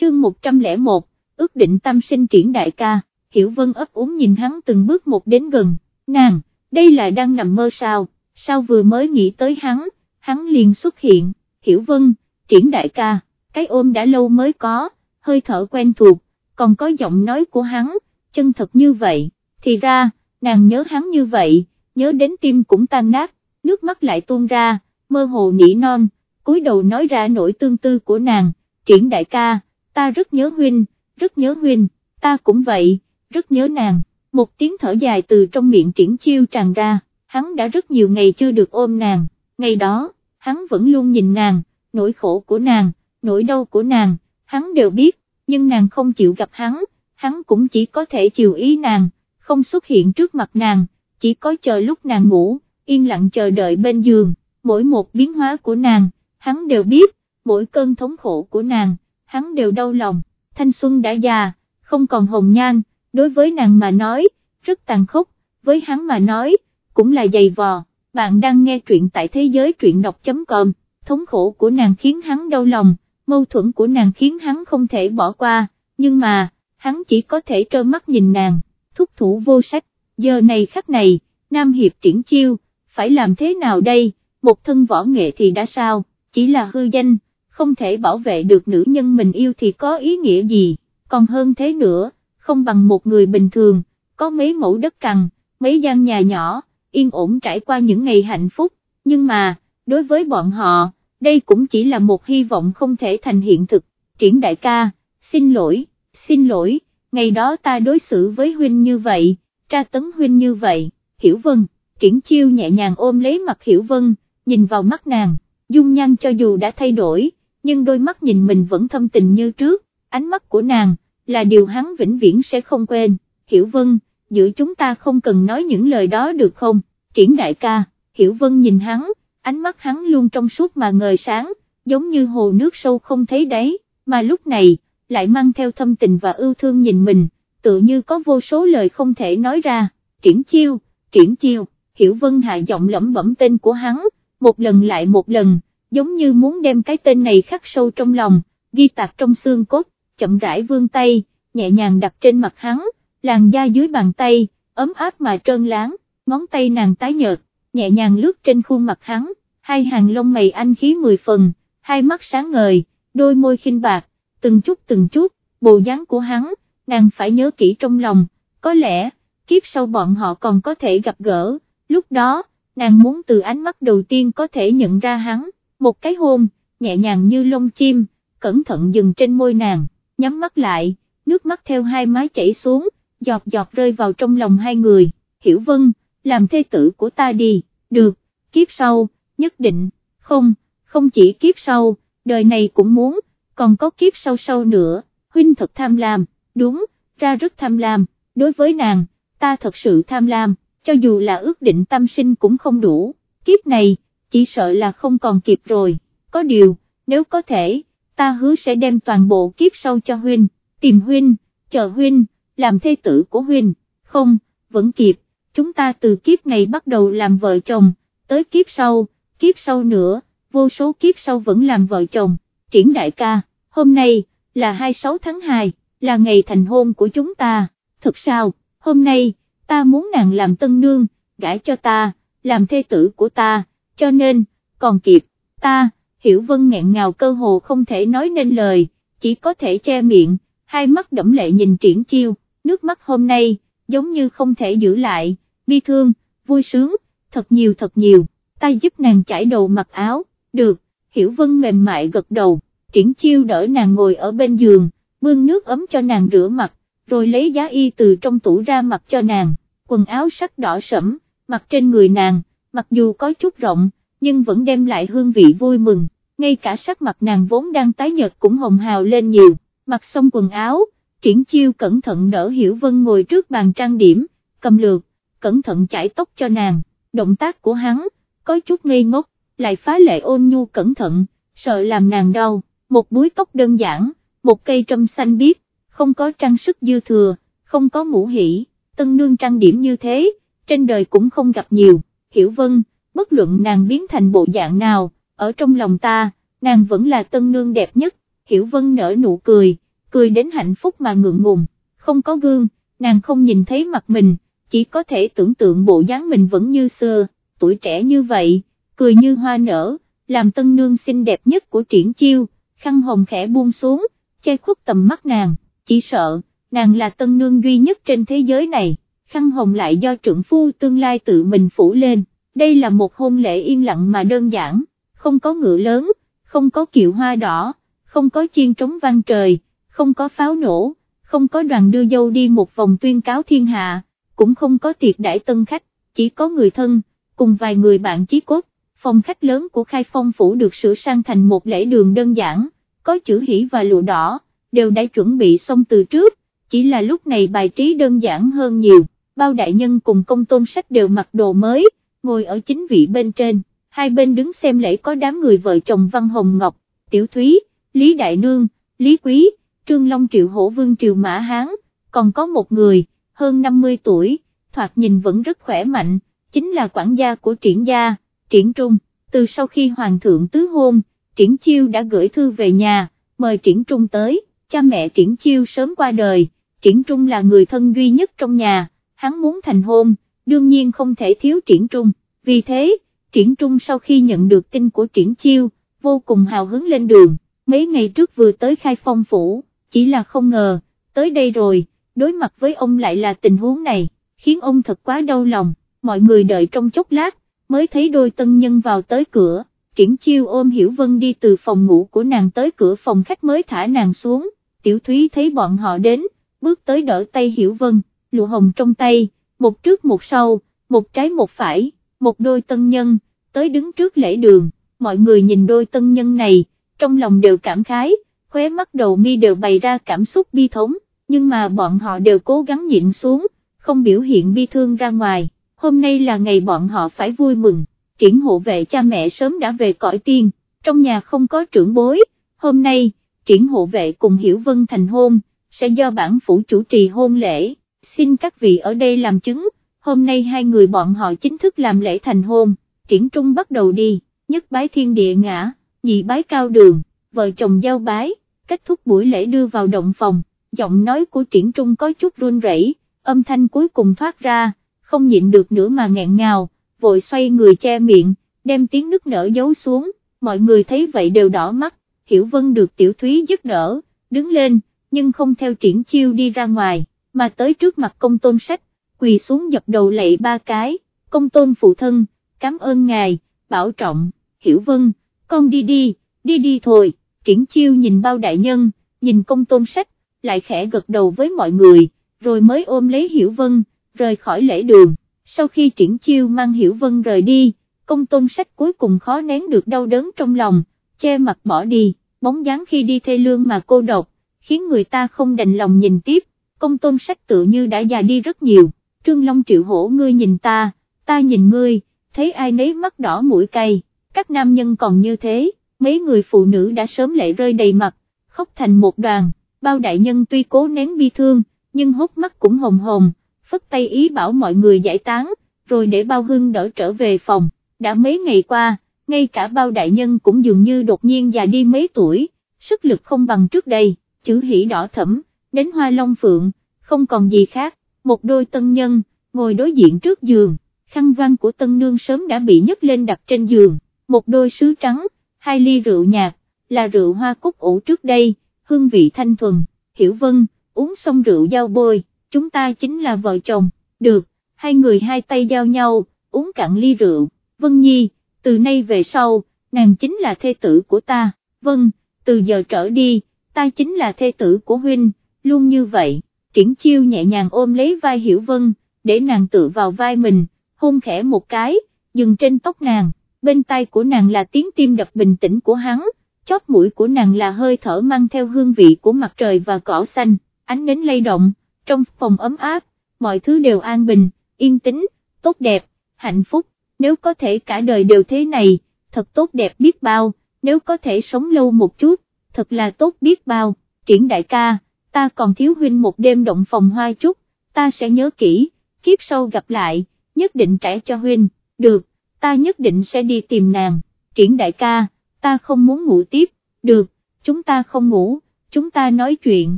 chương 101, ước định tâm sinh triển đại ca, Hiểu Vân ấp úng nhìn hắn từng bước một đến gần, nàng, đây là đang nằm mơ sao, sao vừa mới nghĩ tới hắn, hắn liền xuất hiện, Hiểu Vân, triển đại ca, cái ôm đã lâu mới có, hơi thở quen thuộc, còn có giọng nói của hắn, chân thật như vậy, thì ra, nàng nhớ hắn như vậy, nhớ đến tim cũng tan nát, nước mắt lại tuôn ra, mơ hồ nỉ non, cúi đầu nói ra nỗi tương tư của nàng, triển đại ca, ta rất nhớ huynh, rất nhớ huynh, ta cũng vậy, rất nhớ nàng, một tiếng thở dài từ trong miệng triển chiêu tràn ra, hắn đã rất nhiều ngày chưa được ôm nàng, ngày đó, hắn vẫn luôn nhìn nàng, nỗi khổ của nàng, nỗi đau của nàng, hắn đều biết, nhưng nàng không chịu gặp hắn, hắn cũng chỉ có thể chiều ý nàng, không xuất hiện trước mặt nàng, chỉ có chờ lúc nàng ngủ, yên lặng chờ đợi bên giường, mỗi một biến hóa của nàng, hắn đều biết, mỗi cơn thống khổ của nàng, hắn đều đau lòng, thanh xuân đã già, không còn hồng nhan, đối với nàng mà nói, rất tàn khốc, với hắn mà nói, cũng là dày vò, bạn đang nghe truyện tại thế giới truyện đọc.com, thống khổ của nàng khiến hắn đau lòng, mâu thuẫn của nàng khiến hắn không thể bỏ qua, nhưng mà, hắn chỉ có thể trơ mắt nhìn nàng, thúc thủ vô sách, giờ này khắc này, Nam Hiệp triển chiêu, phải làm thế nào đây, một thân võ nghệ thì đã sao, chỉ là hư danh, không thể bảo vệ được nữ nhân mình yêu thì có ý nghĩa gì, còn hơn thế nữa, không bằng một người bình thường, có mấy mẫu đất cằn, mấy gian nhà nhỏ, yên ổn trải qua những ngày hạnh phúc, nhưng mà, đối với bọn họ, đây cũng chỉ là một hy vọng không thể thành hiện thực, triển đại ca, xin lỗi, xin lỗi, ngày đó ta đối xử với huynh như vậy, tra tấn huynh như vậy, hiểu vân, triển chiêu nhẹ nhàng ôm lấy mặt hiểu vân, nhìn vào mắt nàng, dung nhan cho dù đã thay đổi, nhưng đôi mắt nhìn mình vẫn thâm tình như trước, ánh mắt của nàng, là điều hắn vĩnh viễn sẽ không quên, hiểu vân, giữa chúng ta không cần nói những lời đó được không, triển đại ca, hiểu vân nhìn hắn, ánh mắt hắn luôn trong suốt mà ngời sáng, giống như hồ nước sâu không thấy đáy, mà lúc này, lại mang theo thâm tình và ưu thương nhìn mình, tự như có vô số lời không thể nói ra, triển chiêu, triển chiêu, hiểu vân hạ giọng lẩm bẩm tên của hắn, một lần lại một lần, giống như muốn đem cái tên này khắc sâu trong lòng, ghi tạc trong xương cốt, chậm rãi vươn tay, nhẹ nhàng đặt trên mặt hắn, làn da dưới bàn tay, ấm áp mà trơn láng, ngón tay nàng tái nhợt, nhẹ nhàng lướt trên khuôn mặt hắn, hai hàng lông mày anh khí mười phần, hai mắt sáng ngời, đôi môi khinh bạc, từng chút từng chút, bộ dáng của hắn, nàng phải nhớ kỹ trong lòng, có lẽ, kiếp sau bọn họ còn có thể gặp gỡ, lúc đó, nàng muốn từ ánh mắt đầu tiên có thể nhận ra hắn, một cái hôn, nhẹ nhàng như lông chim, cẩn thận dừng trên môi nàng, nhắm mắt lại, nước mắt theo hai mái chảy xuống, giọt giọt rơi vào trong lòng hai người, hiểu vân, làm thê tử của ta đi, được, kiếp sau, nhất định, không, không chỉ kiếp sau, đời này cũng muốn, còn có kiếp sau sau nữa, huynh thật tham lam, đúng, ra rất tham lam, đối với nàng, ta thật sự tham lam, cho dù là ước định tâm sinh cũng không đủ, kiếp này, chỉ sợ là không còn kịp rồi, có điều, nếu có thể, ta hứa sẽ đem toàn bộ kiếp sau cho huynh, tìm huynh, chờ huynh, làm thê tử của huynh, không, vẫn kịp, chúng ta từ kiếp này bắt đầu làm vợ chồng, tới kiếp sau, kiếp sau nữa, vô số kiếp sau vẫn làm vợ chồng, triển đại ca, hôm nay, là 26 tháng 2, là ngày thành hôn của chúng ta, thật sao, hôm nay, ta muốn nàng làm tân nương, gãi cho ta, làm thê tử của ta, cho nên, còn kịp, ta, hiểu vân nghẹn ngào cơ hồ không thể nói nên lời, chỉ có thể che miệng, hai mắt đẫm lệ nhìn triển chiêu, nước mắt hôm nay, giống như không thể giữ lại, bi thương, vui sướng, thật nhiều thật nhiều, ta giúp nàng chải đầu mặc áo, được, hiểu vân mềm mại gật đầu, triển chiêu đỡ nàng ngồi ở bên giường, bưng nước ấm cho nàng rửa mặt, rồi lấy giá y từ trong tủ ra mặc cho nàng, quần áo sắc đỏ sẫm, mặc trên người nàng, mặc dù có chút rộng, nhưng vẫn đem lại hương vị vui mừng, ngay cả sắc mặt nàng vốn đang tái nhợt cũng hồng hào lên nhiều, mặc xong quần áo, triển chiêu cẩn thận đỡ Hiểu Vân ngồi trước bàn trang điểm, cầm lược, cẩn thận chải tóc cho nàng, động tác của hắn, có chút ngây ngốc, lại phá lệ ôn nhu cẩn thận, sợ làm nàng đau, một búi tóc đơn giản, một cây trâm xanh biếc, không có trang sức dư thừa, không có mũ hỷ, tân nương trang điểm như thế, trên đời cũng không gặp nhiều, hiểu vân, bất luận nàng biến thành bộ dạng nào, ở trong lòng ta, nàng vẫn là tân nương đẹp nhất, hiểu vân nở nụ cười, cười đến hạnh phúc mà ngượng ngùng, không có gương, nàng không nhìn thấy mặt mình, chỉ có thể tưởng tượng bộ dáng mình vẫn như xưa, tuổi trẻ như vậy, cười như hoa nở, làm tân nương xinh đẹp nhất của triển chiêu, khăn hồng khẽ buông xuống, che khuất tầm mắt nàng, chỉ sợ, nàng là tân nương duy nhất trên thế giới này, khăn hồng lại do trưởng phu tương lai tự mình phủ lên, đây là một hôn lễ yên lặng mà đơn giản, không có ngựa lớn, không có kiệu hoa đỏ, không có chiên trống vang trời, không có pháo nổ, không có đoàn đưa dâu đi một vòng tuyên cáo thiên hạ, cũng không có tiệc đãi tân khách, chỉ có người thân, cùng vài người bạn chí cốt, phòng khách lớn của khai phong phủ được sửa sang thành một lễ đường đơn giản, có chữ hỷ và lụa đỏ, đều đã chuẩn bị xong từ trước, chỉ là lúc này bài trí đơn giản hơn nhiều, bao đại nhân cùng công tôn sách đều mặc đồ mới, ngồi ở chính vị bên trên, hai bên đứng xem lễ có đám người vợ chồng Văn Hồng Ngọc, Tiểu Thúy, Lý Đại Nương, Lý Quý, Trương Long Triệu Hổ Vương Triều Mã Hán, còn có một người, hơn 50 tuổi, thoạt nhìn vẫn rất khỏe mạnh, chính là quản gia của triển gia, triển trung, từ sau khi Hoàng thượng tứ hôn, triển chiêu đã gửi thư về nhà, mời triển trung tới, cha mẹ triển chiêu sớm qua đời, triển trung là người thân duy nhất trong nhà, hắn muốn thành hôn, đương nhiên không thể thiếu triển trung, vì thế, triển trung sau khi nhận được tin của triển chiêu, vô cùng hào hứng lên đường, mấy ngày trước vừa tới khai phong phủ, chỉ là không ngờ, tới đây rồi, đối mặt với ông lại là tình huống này, khiến ông thật quá đau lòng, mọi người đợi trong chốc lát, mới thấy đôi tân nhân vào tới cửa, triển chiêu ôm Hiểu Vân đi từ phòng ngủ của nàng tới cửa phòng khách mới thả nàng xuống, tiểu thúy thấy bọn họ đến, bước tới đỡ tay Hiểu Vân, lụa hồng trong tay, một trước một sau, một trái một phải, một đôi tân nhân, tới đứng trước lễ đường, mọi người nhìn đôi tân nhân này, trong lòng đều cảm khái, khóe mắt đầu mi đều bày ra cảm xúc bi thống, nhưng mà bọn họ đều cố gắng nhịn xuống, không biểu hiện bi thương ra ngoài, hôm nay là ngày bọn họ phải vui mừng, triển hộ vệ cha mẹ sớm đã về cõi tiên, trong nhà không có trưởng bối, hôm nay, triển hộ vệ cùng Hiểu Vân thành hôn, sẽ do bản phủ chủ trì hôn lễ, xin các vị ở đây làm chứng, hôm nay hai người bọn họ chính thức làm lễ thành hôn, triển trung bắt đầu đi, nhất bái thiên địa ngã, nhị bái cao đường, vợ chồng giao bái, kết thúc buổi lễ đưa vào động phòng, giọng nói của triển trung có chút run rẩy, âm thanh cuối cùng thoát ra, không nhịn được nữa mà nghẹn ngào, vội xoay người che miệng, đem tiếng nức nở giấu xuống, mọi người thấy vậy đều đỏ mắt, Hiểu Vân được Tiểu Thúy giúp đỡ, đứng lên, nhưng không theo triển chiêu đi ra ngoài, mà tới trước mặt công tôn sách, quỳ xuống dập đầu lạy ba cái, công tôn phụ thân, cảm ơn ngài, bảo trọng, Hiểu Vân, con đi đi, đi đi thôi, triển chiêu nhìn bao đại nhân, nhìn công tôn sách, lại khẽ gật đầu với mọi người, rồi mới ôm lấy Hiểu Vân, rời khỏi lễ đường, sau khi triển chiêu mang Hiểu Vân rời đi, công tôn sách cuối cùng khó nén được đau đớn trong lòng, che mặt bỏ đi, bóng dáng khi đi thê lương mà cô độc, khiến người ta không đành lòng nhìn tiếp, công tôn sách tự như đã già đi rất nhiều, Trương Long triệu hổ ngươi nhìn ta, ta nhìn ngươi, thấy ai nấy mắt đỏ mũi cay, các nam nhân còn như thế, mấy người phụ nữ đã sớm lệ rơi đầy mặt, khóc thành một đoàn, bao đại nhân tuy cố nén bi thương, nhưng hốc mắt cũng hồng hồng, phất tay ý bảo mọi người giải tán, rồi để bao hưng đỡ trở về phòng, đã mấy ngày qua, ngay cả bao đại nhân cũng dường như đột nhiên già đi mấy tuổi, sức lực không bằng trước đây, chữ hỉ đỏ thẫm, đến hoa long phượng, không còn gì khác, một đôi tân nhân, ngồi đối diện trước giường, khăn văn của tân nương sớm đã bị nhấc lên đặt trên giường, một đôi sứ trắng, hai ly rượu nhạt, là rượu hoa cúc ủ trước đây, hương vị thanh thuần, hiểu vân, uống xong rượu giao bôi, chúng ta chính là vợ chồng, được, hai người hai tay giao nhau, uống cạn ly rượu, Vân Nhi, từ nay về sau, nàng chính là thê tử của ta, vâng, từ giờ trở đi, ta chính là thê tử của huynh, luôn như vậy, triển chiêu nhẹ nhàng ôm lấy vai Hiểu Vân, để nàng tự vào vai mình, hôn khẽ một cái, dừng trên tóc nàng, bên tai của nàng là tiếng tim đập bình tĩnh của hắn, chóp mũi của nàng là hơi thở mang theo hương vị của mặt trời và cỏ xanh, ánh nến lay động, trong phòng ấm áp, mọi thứ đều an bình, yên tĩnh, tốt đẹp, hạnh phúc, nếu có thể cả đời đều thế này, thật tốt đẹp biết bao, nếu có thể sống lâu một chút, thật là tốt biết bao, triển đại ca, ta còn thiếu huynh một đêm động phòng hoa chút, ta sẽ nhớ kỹ, kiếp sau gặp lại, nhất định trả cho huynh, được, ta nhất định sẽ đi tìm nàng, triển đại ca, ta không muốn ngủ tiếp, được, chúng ta không ngủ, chúng ta nói chuyện,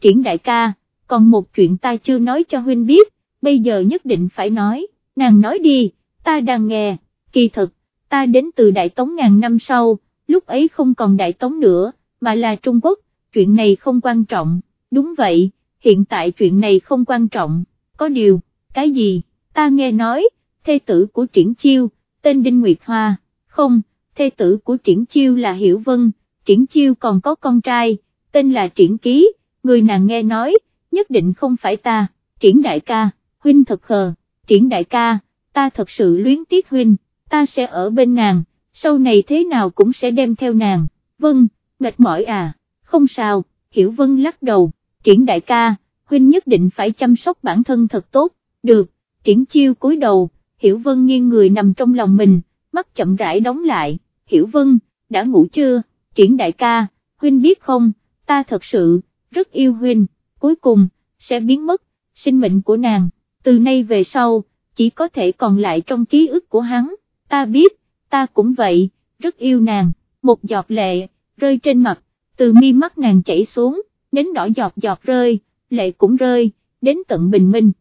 triển đại ca, còn một chuyện ta chưa nói cho huynh biết, bây giờ nhất định phải nói, nàng nói đi, ta đang nghe, kỳ thực, ta đến từ Đại Tống ngàn năm sau, lúc ấy không còn Đại Tống nữa, mà là Trung Quốc, chuyện này không quan trọng, đúng vậy, hiện tại chuyện này không quan trọng, có điều, cái gì, ta nghe nói, thê tử của triển chiêu, tên Đinh Nguyệt Hoa, không, thê tử của triển chiêu là Hiểu Vân, triển chiêu còn có con trai, tên là triển ký, người nàng nghe nói, nhất định không phải ta, triển đại ca, huynh thật khờ, triển đại ca, ta thật sự luyến tiếc huynh, ta sẽ ở bên nàng, sau này thế nào cũng sẽ đem theo nàng, vâng, mệt mỏi à, không sao, hiểu vân lắc đầu, triển đại ca, huynh nhất định phải chăm sóc bản thân thật tốt, được, triển chiêu cúi đầu, hiểu vân nghiêng người nằm trong lòng mình, mắt chậm rãi đóng lại, hiểu vân, đã ngủ chưa, triển đại ca, huynh biết không, ta thật sự, rất yêu huynh, cuối cùng, sẽ biến mất, sinh mệnh của nàng, từ nay về sau, chỉ có thể còn lại trong ký ức của hắn, ta biết, ta cũng vậy, rất yêu nàng, một giọt lệ, rơi trên mặt, từ mi mắt nàng chảy xuống, nến đỏ giọt giọt rơi, lệ cũng rơi, đến tận bình minh.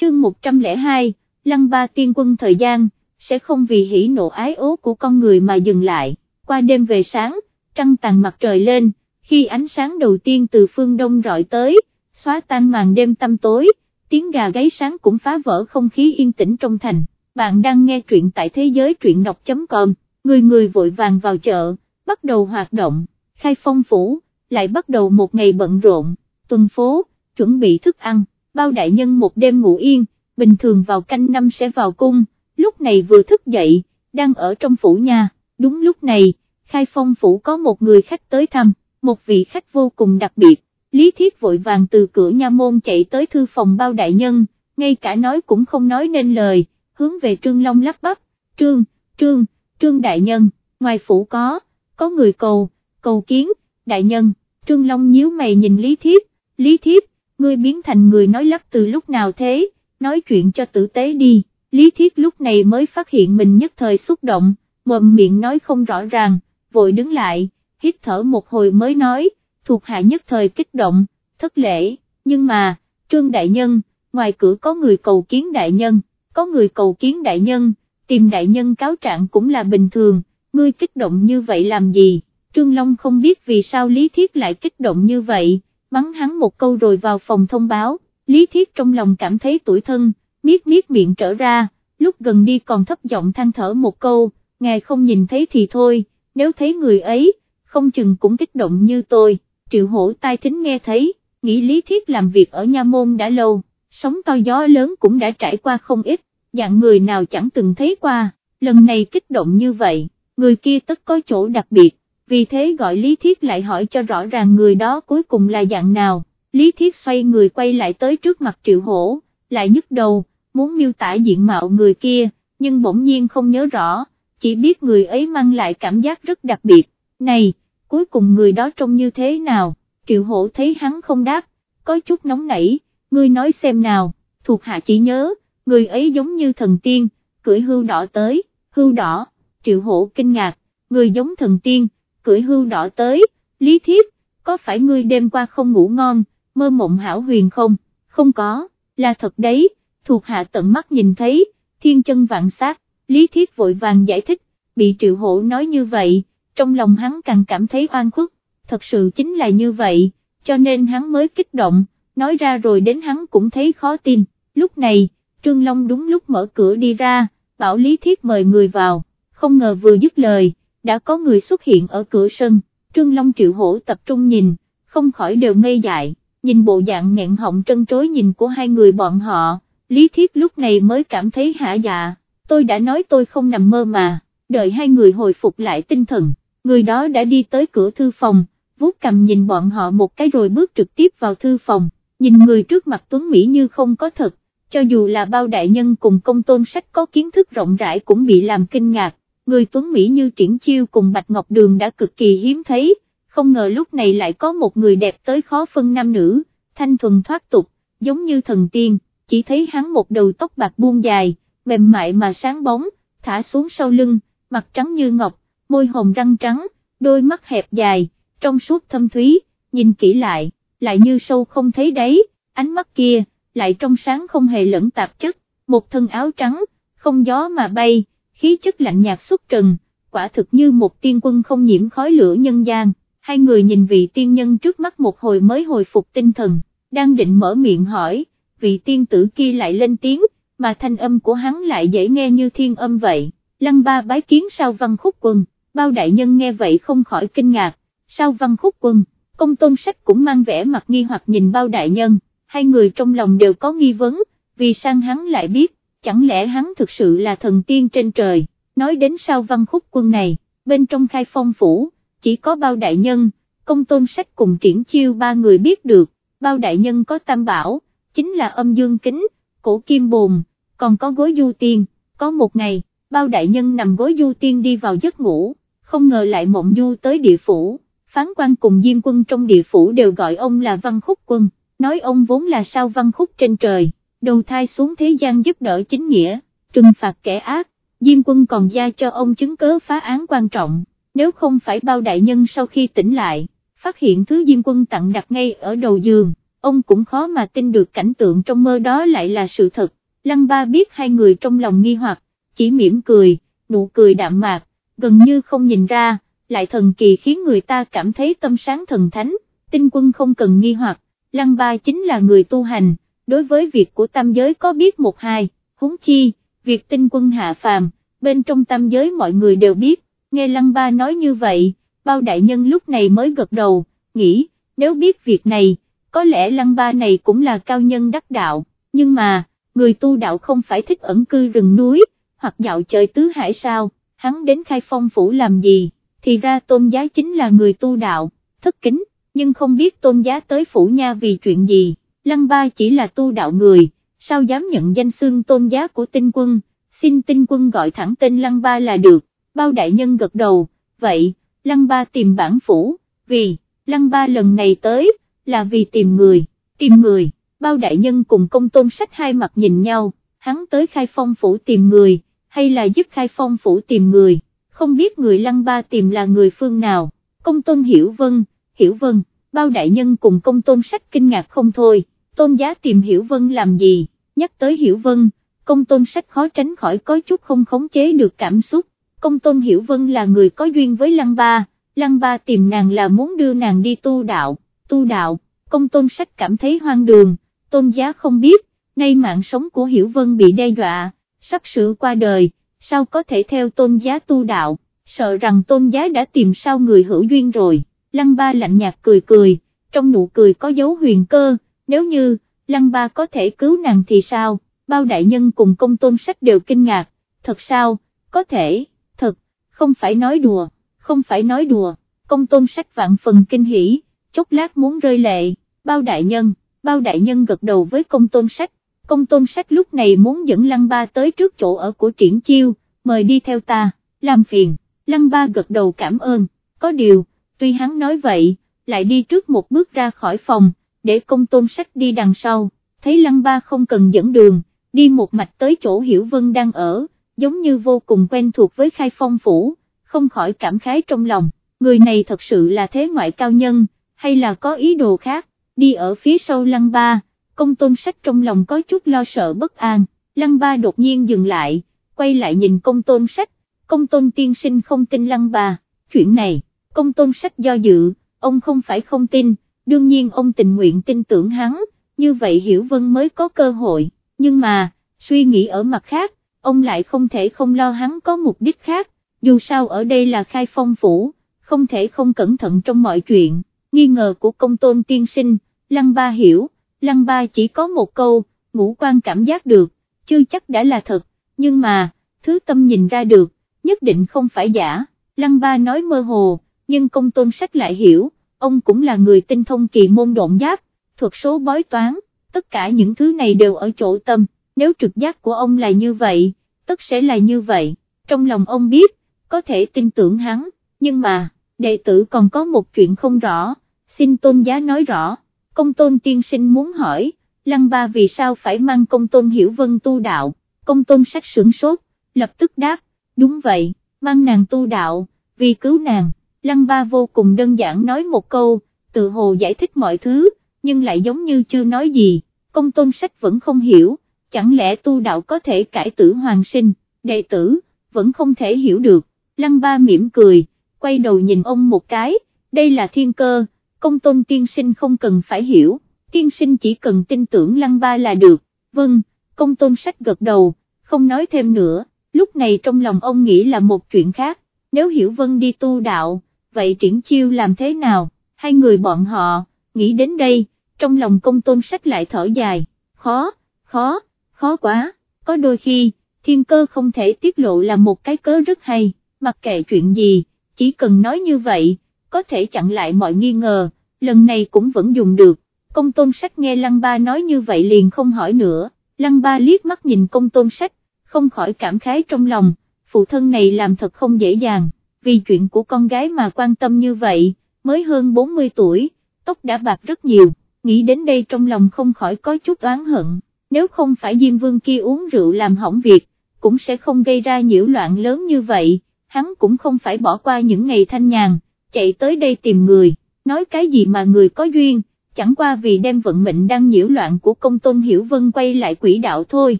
Chương 102, Lăng Ba Tiên Quân thời gian, sẽ không vì hỉ nộ ái ố của con người mà dừng lại, qua đêm về sáng, trăng tàn mặt trời lên, khi ánh sáng đầu tiên từ phương đông rọi tới, xóa tan màn đêm tăm tối, tiếng gà gáy sáng cũng phá vỡ không khí yên tĩnh trong thành. Bạn đang nghe truyện tại thế giới truyện đọc.com, người người vội vàng vào chợ, bắt đầu hoạt động, khai phong phủ, lại bắt đầu một ngày bận rộn, tuần phố, chuẩn bị thức ăn, bao đại nhân một đêm ngủ yên, bình thường vào canh năm sẽ vào cung, lúc này vừa thức dậy, đang ở trong phủ nhà, đúng lúc này, khai phong phủ có một người khách tới thăm, một vị khách vô cùng đặc biệt, Lý Thiết vội vàng từ cửa nha môn chạy tới thư phòng bao đại nhân, ngay cả nói cũng không nói nên lời, hướng về Trương Long lắp bắp, Trương, Trương, Trương đại nhân, ngoài phủ có, có người cầu, cầu kiến, đại nhân, Trương Long nhíu mày nhìn Lý Thiếp, Lý Thiếp, ngươi biến thành người nói lắp từ lúc nào thế, nói chuyện cho tử tế đi, Lý Thiếp lúc này mới phát hiện mình nhất thời xúc động, mồm miệng nói không rõ ràng, vội đứng lại, hít thở một hồi mới nói, thuộc hạ nhất thời kích động, thất lễ, nhưng mà, trương đại nhân, ngoài cửa có người cầu kiến đại nhân, có người cầu kiến đại nhân, tìm đại nhân cáo trạng cũng là bình thường, ngươi kích động như vậy làm gì, trương long không biết vì sao lý thiết lại kích động như vậy, mắng hắn một câu rồi vào phòng thông báo, lý thiết trong lòng cảm thấy tuổi thân, miết miết miệng trở ra, lúc gần đi còn thấp giọng than thở một câu, ngài không nhìn thấy thì thôi, nếu thấy người ấy, không chừng cũng kích động như tôi. Triệu hổ tai thính nghe thấy, nghĩ lý thiết làm việc ở nha môn đã lâu, sóng to gió lớn cũng đã trải qua không ít, dạng người nào chẳng từng thấy qua, lần này kích động như vậy, người kia tất có chỗ đặc biệt, vì thế gọi lý thiết lại hỏi cho rõ ràng người đó cuối cùng là dạng nào, lý thiết xoay người quay lại tới trước mặt triệu hổ, lại nhức đầu, muốn miêu tả diện mạo người kia, nhưng bỗng nhiên không nhớ rõ, chỉ biết người ấy mang lại cảm giác rất đặc biệt, này, cuối cùng người đó trông như thế nào, triệu hổ thấy hắn không đáp, có chút nóng nảy, ngươi nói xem nào, thuộc hạ chỉ nhớ, người ấy giống như thần tiên, cưỡi hưu đỏ tới, hưu đỏ, triệu hổ kinh ngạc, người giống thần tiên, cưỡi hưu đỏ tới, lý thiếp, có phải ngươi đêm qua không ngủ ngon, mơ mộng hảo huyền không, không có, là thật đấy, thuộc hạ tận mắt nhìn thấy, thiên chân vạn sát, lý thiếp vội vàng giải thích, bị triệu hổ nói như vậy, trong lòng hắn càng cảm thấy oan khuất, thật sự chính là như vậy, cho nên hắn mới kích động, nói ra rồi đến hắn cũng thấy khó tin, lúc này, Trương Long đúng lúc mở cửa đi ra, bảo Lý Thiết mời người vào, không ngờ vừa dứt lời, đã có người xuất hiện ở cửa sân, Trương Long triệu hổ tập trung nhìn, không khỏi đều ngây dại, nhìn bộ dạng nghẹn họng trân trối nhìn của hai người bọn họ, Lý Thiết lúc này mới cảm thấy hả dạ, tôi đã nói tôi không nằm mơ mà, đợi hai người hồi phục lại tinh thần, người đó đã đi tới cửa thư phòng, vuốt cầm nhìn bọn họ một cái rồi bước trực tiếp vào thư phòng, nhìn người trước mặt Tuấn Mỹ như không có thật, cho dù là bao đại nhân cùng công tôn sách có kiến thức rộng rãi cũng bị làm kinh ngạc, người Tuấn Mỹ như triển chiêu cùng Bạch Ngọc Đường đã cực kỳ hiếm thấy, không ngờ lúc này lại có một người đẹp tới khó phân nam nữ, thanh thuần thoát tục, giống như thần tiên, chỉ thấy hắn một đầu tóc bạc buông dài, mềm mại mà sáng bóng, thả xuống sau lưng, mặt trắng như ngọc, môi hồng răng trắng, đôi mắt hẹp dài, trong suốt thâm thúy, nhìn kỹ lại, lại như sâu không thấy đấy, ánh mắt kia, lại trong sáng không hề lẫn tạp chất, một thân áo trắng, không gió mà bay, khí chất lạnh nhạt xuất trần, quả thực như một tiên quân không nhiễm khói lửa nhân gian, hai người nhìn vị tiên nhân trước mắt một hồi mới hồi phục tinh thần, đang định mở miệng hỏi, vị tiên tử kia lại lên tiếng, mà thanh âm của hắn lại dễ nghe như thiên âm vậy, lăng ba bái kiến sao văn khúc quân, bao đại nhân nghe vậy không khỏi kinh ngạc, sao văn khúc quân, công tôn sách cũng mang vẻ mặt nghi hoặc nhìn bao đại nhân, hai người trong lòng đều có nghi vấn, vì sang hắn lại biết, chẳng lẽ hắn thực sự là thần tiên trên trời, nói đến sao văn khúc quân này, bên trong khai phong phủ, chỉ có bao đại nhân, công tôn sách cùng triển chiêu ba người biết được, bao đại nhân có tam bảo, chính là âm dương kính, cổ kim bồn, còn có gối du tiên, có một ngày, bao đại nhân nằm gối du tiên đi vào giấc ngủ, không ngờ lại mộng du tới địa phủ, phán quan cùng diêm quân trong địa phủ đều gọi ông là văn khúc quân, nói ông vốn là sao văn khúc trên trời, đầu thai xuống thế gian giúp đỡ chính nghĩa, trừng phạt kẻ ác, diêm quân còn gia cho ông chứng cớ phá án quan trọng, nếu không phải bao đại nhân sau khi tỉnh lại, phát hiện thứ diêm quân tặng đặt ngay ở đầu giường, ông cũng khó mà tin được cảnh tượng trong mơ đó lại là sự thật, lăng ba biết hai người trong lòng nghi hoặc, chỉ mỉm cười, nụ cười đạm mạc, gần như không nhìn ra, lại thần kỳ khiến người ta cảm thấy tâm sáng thần thánh, tinh quân không cần nghi hoặc, lăng ba chính là người tu hành, đối với việc của tam giới có biết một hai, huống chi, việc tinh quân hạ phàm, bên trong tam giới mọi người đều biết, nghe lăng ba nói như vậy, bao đại nhân lúc này mới gật đầu, nghĩ, nếu biết việc này, có lẽ lăng ba này cũng là cao nhân đắc đạo, nhưng mà, người tu đạo không phải thích ẩn cư rừng núi, hoặc dạo trời tứ hải sao, hắn đến khai phong phủ làm gì, thì ra tôn giá chính là người tu đạo, thất kính, nhưng không biết tôn giá tới phủ nha vì chuyện gì, lăng ba chỉ là tu đạo người, sao dám nhận danh xương tôn giá của tinh quân, xin tinh quân gọi thẳng tên lăng ba là được, bao đại nhân gật đầu, vậy, lăng ba tìm bản phủ, vì, lăng ba lần này tới, là vì tìm người, tìm người, bao đại nhân cùng công tôn sách hai mặt nhìn nhau, hắn tới khai phong phủ tìm người, hay là giúp khai phong phủ tìm người, không biết người lăng ba tìm là người phương nào, công tôn hiểu vân, hiểu vân, bao đại nhân cùng công tôn sách kinh ngạc không thôi, tôn giá tìm hiểu vân làm gì, nhắc tới hiểu vân, công tôn sách khó tránh khỏi có chút không khống chế được cảm xúc, công tôn hiểu vân là người có duyên với lăng ba, lăng ba tìm nàng là muốn đưa nàng đi tu đạo, tu đạo, công tôn sách cảm thấy hoang đường, tôn giá không biết, nay mạng sống của hiểu vân bị đe dọa, sắp sửa qua đời, sao có thể theo tôn giá tu đạo, sợ rằng tôn giá đã tìm sao người hữu duyên rồi, lăng ba lạnh nhạt cười cười, trong nụ cười có dấu huyền cơ, nếu như, lăng ba có thể cứu nàng thì sao, bao đại nhân cùng công tôn sách đều kinh ngạc, thật sao, có thể, thật, không phải nói đùa, không phải nói đùa, công tôn sách vạn phần kinh hỉ, chốc lát muốn rơi lệ, bao đại nhân, bao đại nhân gật đầu với công tôn sách, công tôn sách lúc này muốn dẫn lăng ba tới trước chỗ ở của triển chiêu, mời đi theo ta, làm phiền, lăng ba gật đầu cảm ơn, có điều, tuy hắn nói vậy, lại đi trước một bước ra khỏi phòng, để công tôn sách đi đằng sau, thấy lăng ba không cần dẫn đường, đi một mạch tới chỗ Hiểu Vân đang ở, giống như vô cùng quen thuộc với khai phong phủ, không khỏi cảm khái trong lòng, người này thật sự là thế ngoại cao nhân, hay là có ý đồ khác, đi ở phía sau lăng ba, công tôn sách trong lòng có chút lo sợ bất an, lăng ba đột nhiên dừng lại, quay lại nhìn công tôn sách, công tôn tiên sinh không tin lăng ba, chuyện này, công tôn sách do dự, ông không phải không tin, đương nhiên ông tình nguyện tin tưởng hắn, như vậy Hiểu Vân mới có cơ hội, nhưng mà, suy nghĩ ở mặt khác, ông lại không thể không lo hắn có mục đích khác, dù sao ở đây là khai phong phủ, không thể không cẩn thận trong mọi chuyện, nghi ngờ của công tôn tiên sinh, Lăng Ba hiểu, Lăng Ba chỉ có một câu, ngũ quan cảm giác được, chưa chắc đã là thật, nhưng mà, thứ tâm nhìn ra được, nhất định không phải giả, Lăng Ba nói mơ hồ, nhưng công tôn sách lại hiểu, ông cũng là người tinh thông kỳ môn độn giáp, thuật số bói toán, tất cả những thứ này đều ở chỗ tâm, nếu trực giác của ông là như vậy, tất sẽ là như vậy, trong lòng ông biết, có thể tin tưởng hắn, nhưng mà, đệ tử còn có một chuyện không rõ, xin tôn giá nói rõ, công tôn tiên sinh muốn hỏi, lăng ba vì sao phải mang công tôn hiểu vân tu đạo, công tôn sách sửng sốt, lập tức đáp, đúng vậy, mang nàng tu đạo, vì cứu nàng, lăng ba vô cùng đơn giản nói một câu, tự hồ giải thích mọi thứ, nhưng lại giống như chưa nói gì, công tôn sách vẫn không hiểu, chẳng lẽ tu đạo có thể cải tử hoàng sinh, đệ tử, vẫn không thể hiểu được, lăng ba mỉm cười, quay đầu nhìn ông một cái, đây là thiên cơ, công tôn tiên sinh không cần phải hiểu, tiên sinh chỉ cần tin tưởng lăng ba là được, vâng, công tôn sách gật đầu, không nói thêm nữa, lúc này trong lòng ông nghĩ là một chuyện khác, nếu hiểu vân đi tu đạo, vậy triển chiêu làm thế nào, hai người bọn họ, nghĩ đến đây, trong lòng công tôn sách lại thở dài, khó, khó, khó quá, có đôi khi, thiên cơ không thể tiết lộ là một cái cớ rất hay, mặc kệ chuyện gì, chỉ cần nói như vậy, có thể chặn lại mọi nghi ngờ, lần này cũng vẫn dùng được, công tôn sách nghe lăng ba nói như vậy liền không hỏi nữa, lăng ba liếc mắt nhìn công tôn sách, không khỏi cảm khái trong lòng, phụ thân này làm thật không dễ dàng, vì chuyện của con gái mà quan tâm như vậy, mới hơn 40 tuổi, tóc đã bạc rất nhiều, nghĩ đến đây trong lòng không khỏi có chút oán hận, nếu không phải Diêm Vương kia uống rượu làm hỏng việc, cũng sẽ không gây ra nhiễu loạn lớn như vậy, hắn cũng không phải bỏ qua những ngày thanh nhàn, chạy tới đây tìm người, nói cái gì mà người có duyên, chẳng qua vì đem vận mệnh đang nhiễu loạn của công tôn Hiểu Vân quay lại quỹ đạo thôi,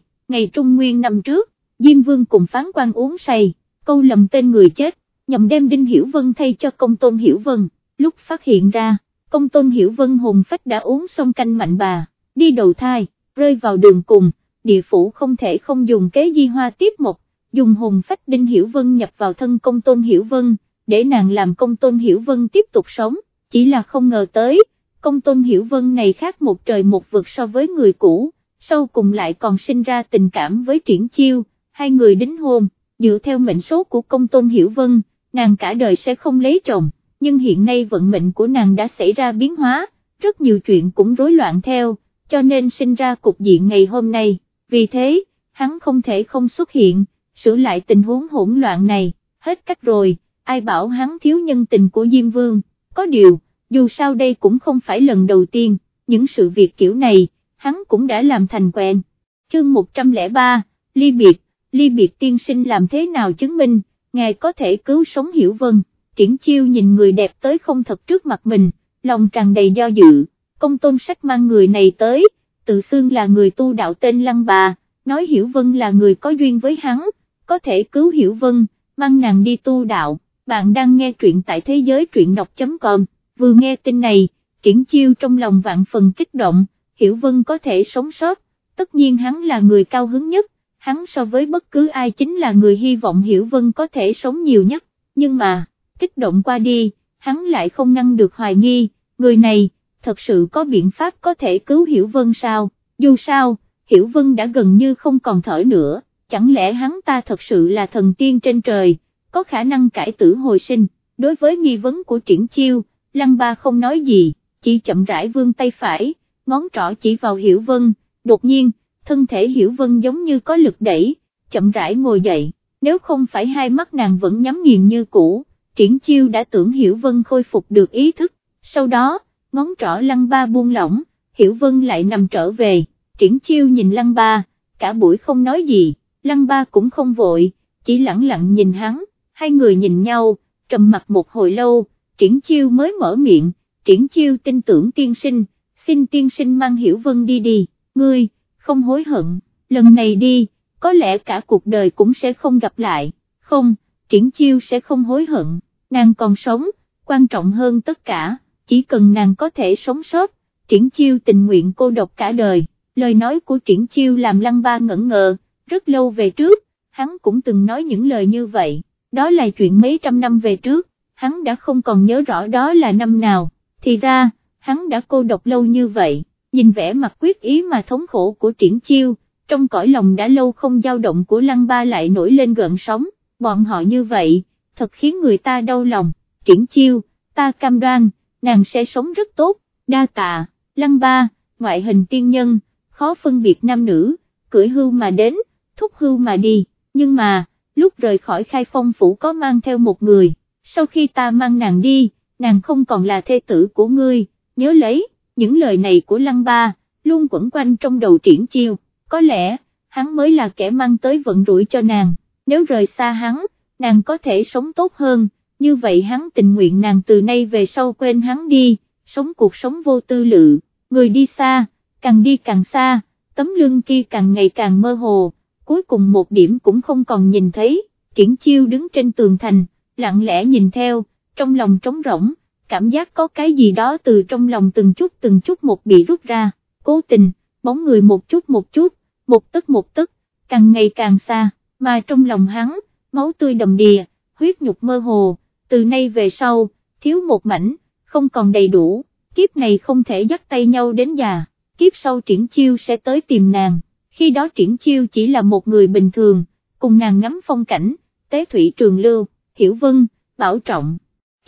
ngày Trung Nguyên năm trước, Diêm Vương cùng phán quan uống say, câu lầm tên người chết, nhằm đem Đinh Hiểu Vân thay cho công tôn Hiểu Vân, lúc phát hiện ra, công tôn Hiểu Vân hồn phách đã uống xong canh mạnh bà, đi đầu thai, rơi vào đường cùng, địa phủ không thể không dùng kế di hoa tiếp một, dùng hồn phách Đinh Hiểu Vân nhập vào thân công tôn Hiểu Vân, để nàng làm công tôn Hiểu Vân tiếp tục sống, chỉ là không ngờ tới, công tôn Hiểu Vân này khác một trời một vực so với người cũ, sau cùng lại còn sinh ra tình cảm với triển chiêu, hai người đính hôn, dựa theo mệnh số của công tôn Hiểu Vân, nàng cả đời sẽ không lấy chồng, nhưng hiện nay vận mệnh của nàng đã xảy ra biến hóa, rất nhiều chuyện cũng rối loạn theo, cho nên sinh ra cục diện ngày hôm nay, vì thế, hắn không thể không xuất hiện, sửa lại tình huống hỗn loạn này, hết cách rồi, ai bảo hắn thiếu nhân tình của Diêm Vương, có điều, dù sao đây cũng không phải lần đầu tiên, những sự việc kiểu này, hắn cũng đã làm thành quen. Chương 103, Ly Biệt, Ly Biệt tiên sinh làm thế nào chứng minh, ngài có thể cứu sống Hiểu Vân, triển chiêu nhìn người đẹp tới không thật trước mặt mình, lòng tràn đầy do dự, công tôn sách mang người này tới, tự xưng là người tu đạo tên Lăng Bà, nói Hiểu Vân là người có duyên với hắn, có thể cứu Hiểu Vân, mang nàng đi tu đạo, bạn đang nghe truyện tại thế giới truyện đọc.com, vừa nghe tin này, triển chiêu trong lòng vạn phần kích động, Hiểu Vân có thể sống sót, tất nhiên hắn là người cao hứng nhất, hắn so với bất cứ ai chính là người hy vọng Hiểu Vân có thể sống nhiều nhất, nhưng mà, kích động qua đi, hắn lại không ngăn được hoài nghi, người này, thật sự có biện pháp có thể cứu Hiểu Vân sao, dù sao, Hiểu Vân đã gần như không còn thở nữa, chẳng lẽ hắn ta thật sự là thần tiên trên trời, có khả năng cải tử hồi sinh, đối với nghi vấn của triển chiêu, Lăng Ba không nói gì, chỉ chậm rãi vươn tay phải, ngón trỏ chỉ vào Hiểu Vân, đột nhiên, thân thể Hiểu Vân giống như có lực đẩy, chậm rãi ngồi dậy, nếu không phải hai mắt nàng vẫn nhắm nghiền như cũ, triển chiêu đã tưởng Hiểu Vân khôi phục được ý thức, sau đó, ngón trỏ lăng ba buông lỏng, Hiểu Vân lại nằm trở về, triển chiêu nhìn lăng ba, cả buổi không nói gì, lăng ba cũng không vội, chỉ lặng lặng nhìn hắn, hai người nhìn nhau, trầm mặt một hồi lâu, triển chiêu mới mở miệng, triển chiêu tin tưởng tiên sinh, xin tiên sinh mang Hiểu Vân đi đi, ngươi, không hối hận, lần này đi, có lẽ cả cuộc đời cũng sẽ không gặp lại, không, triển chiêu sẽ không hối hận, nàng còn sống, quan trọng hơn tất cả, chỉ cần nàng có thể sống sót, triển chiêu tình nguyện cô độc cả đời, lời nói của triển chiêu làm lăng ba ngẩn ngờ, rất lâu về trước, hắn cũng từng nói những lời như vậy, đó là chuyện mấy trăm năm về trước, hắn đã không còn nhớ rõ đó là năm nào, thì ra, hắn đã cô độc lâu như vậy, nhìn vẻ mặt quyết ý mà thống khổ của triển chiêu, trong cõi lòng đã lâu không dao động của lăng ba lại nổi lên gợn sóng, bọn họ như vậy, thật khiến người ta đau lòng, triển chiêu, ta cam đoan, nàng sẽ sống rất tốt, đa tạ, lăng ba, ngoại hình tiên nhân, khó phân biệt nam nữ, cưỡi hưu mà đến, thúc hưu mà đi, nhưng mà, lúc rời khỏi khai phong phủ có mang theo một người, sau khi ta mang nàng đi, nàng không còn là thê tử của ngươi, nhớ lấy, những lời này của lăng ba, luôn quẩn quanh trong đầu triển chiêu, có lẽ, hắn mới là kẻ mang tới vận rủi cho nàng, nếu rời xa hắn, nàng có thể sống tốt hơn, như vậy hắn tình nguyện nàng từ nay về sau quên hắn đi, sống cuộc sống vô tư lự, người đi xa, càng đi càng xa, tấm lưng kia càng ngày càng mơ hồ, cuối cùng một điểm cũng không còn nhìn thấy, triển chiêu đứng trên tường thành, lặng lẽ nhìn theo, trong lòng trống rỗng, cảm giác có cái gì đó từ trong lòng từng chút từng chút một bị rút ra, cố tình, bóng người một chút một chút, một tức một tức, càng ngày càng xa, mà trong lòng hắn, máu tươi đầm đìa, huyết nhục mơ hồ, từ nay về sau, thiếu một mảnh, không còn đầy đủ, kiếp này không thể dắt tay nhau đến già, kiếp sau triển chiêu sẽ tới tìm nàng, khi đó triển chiêu chỉ là một người bình thường, cùng nàng ngắm phong cảnh, tế thủy trường lưu, hiểu vân, bảo trọng.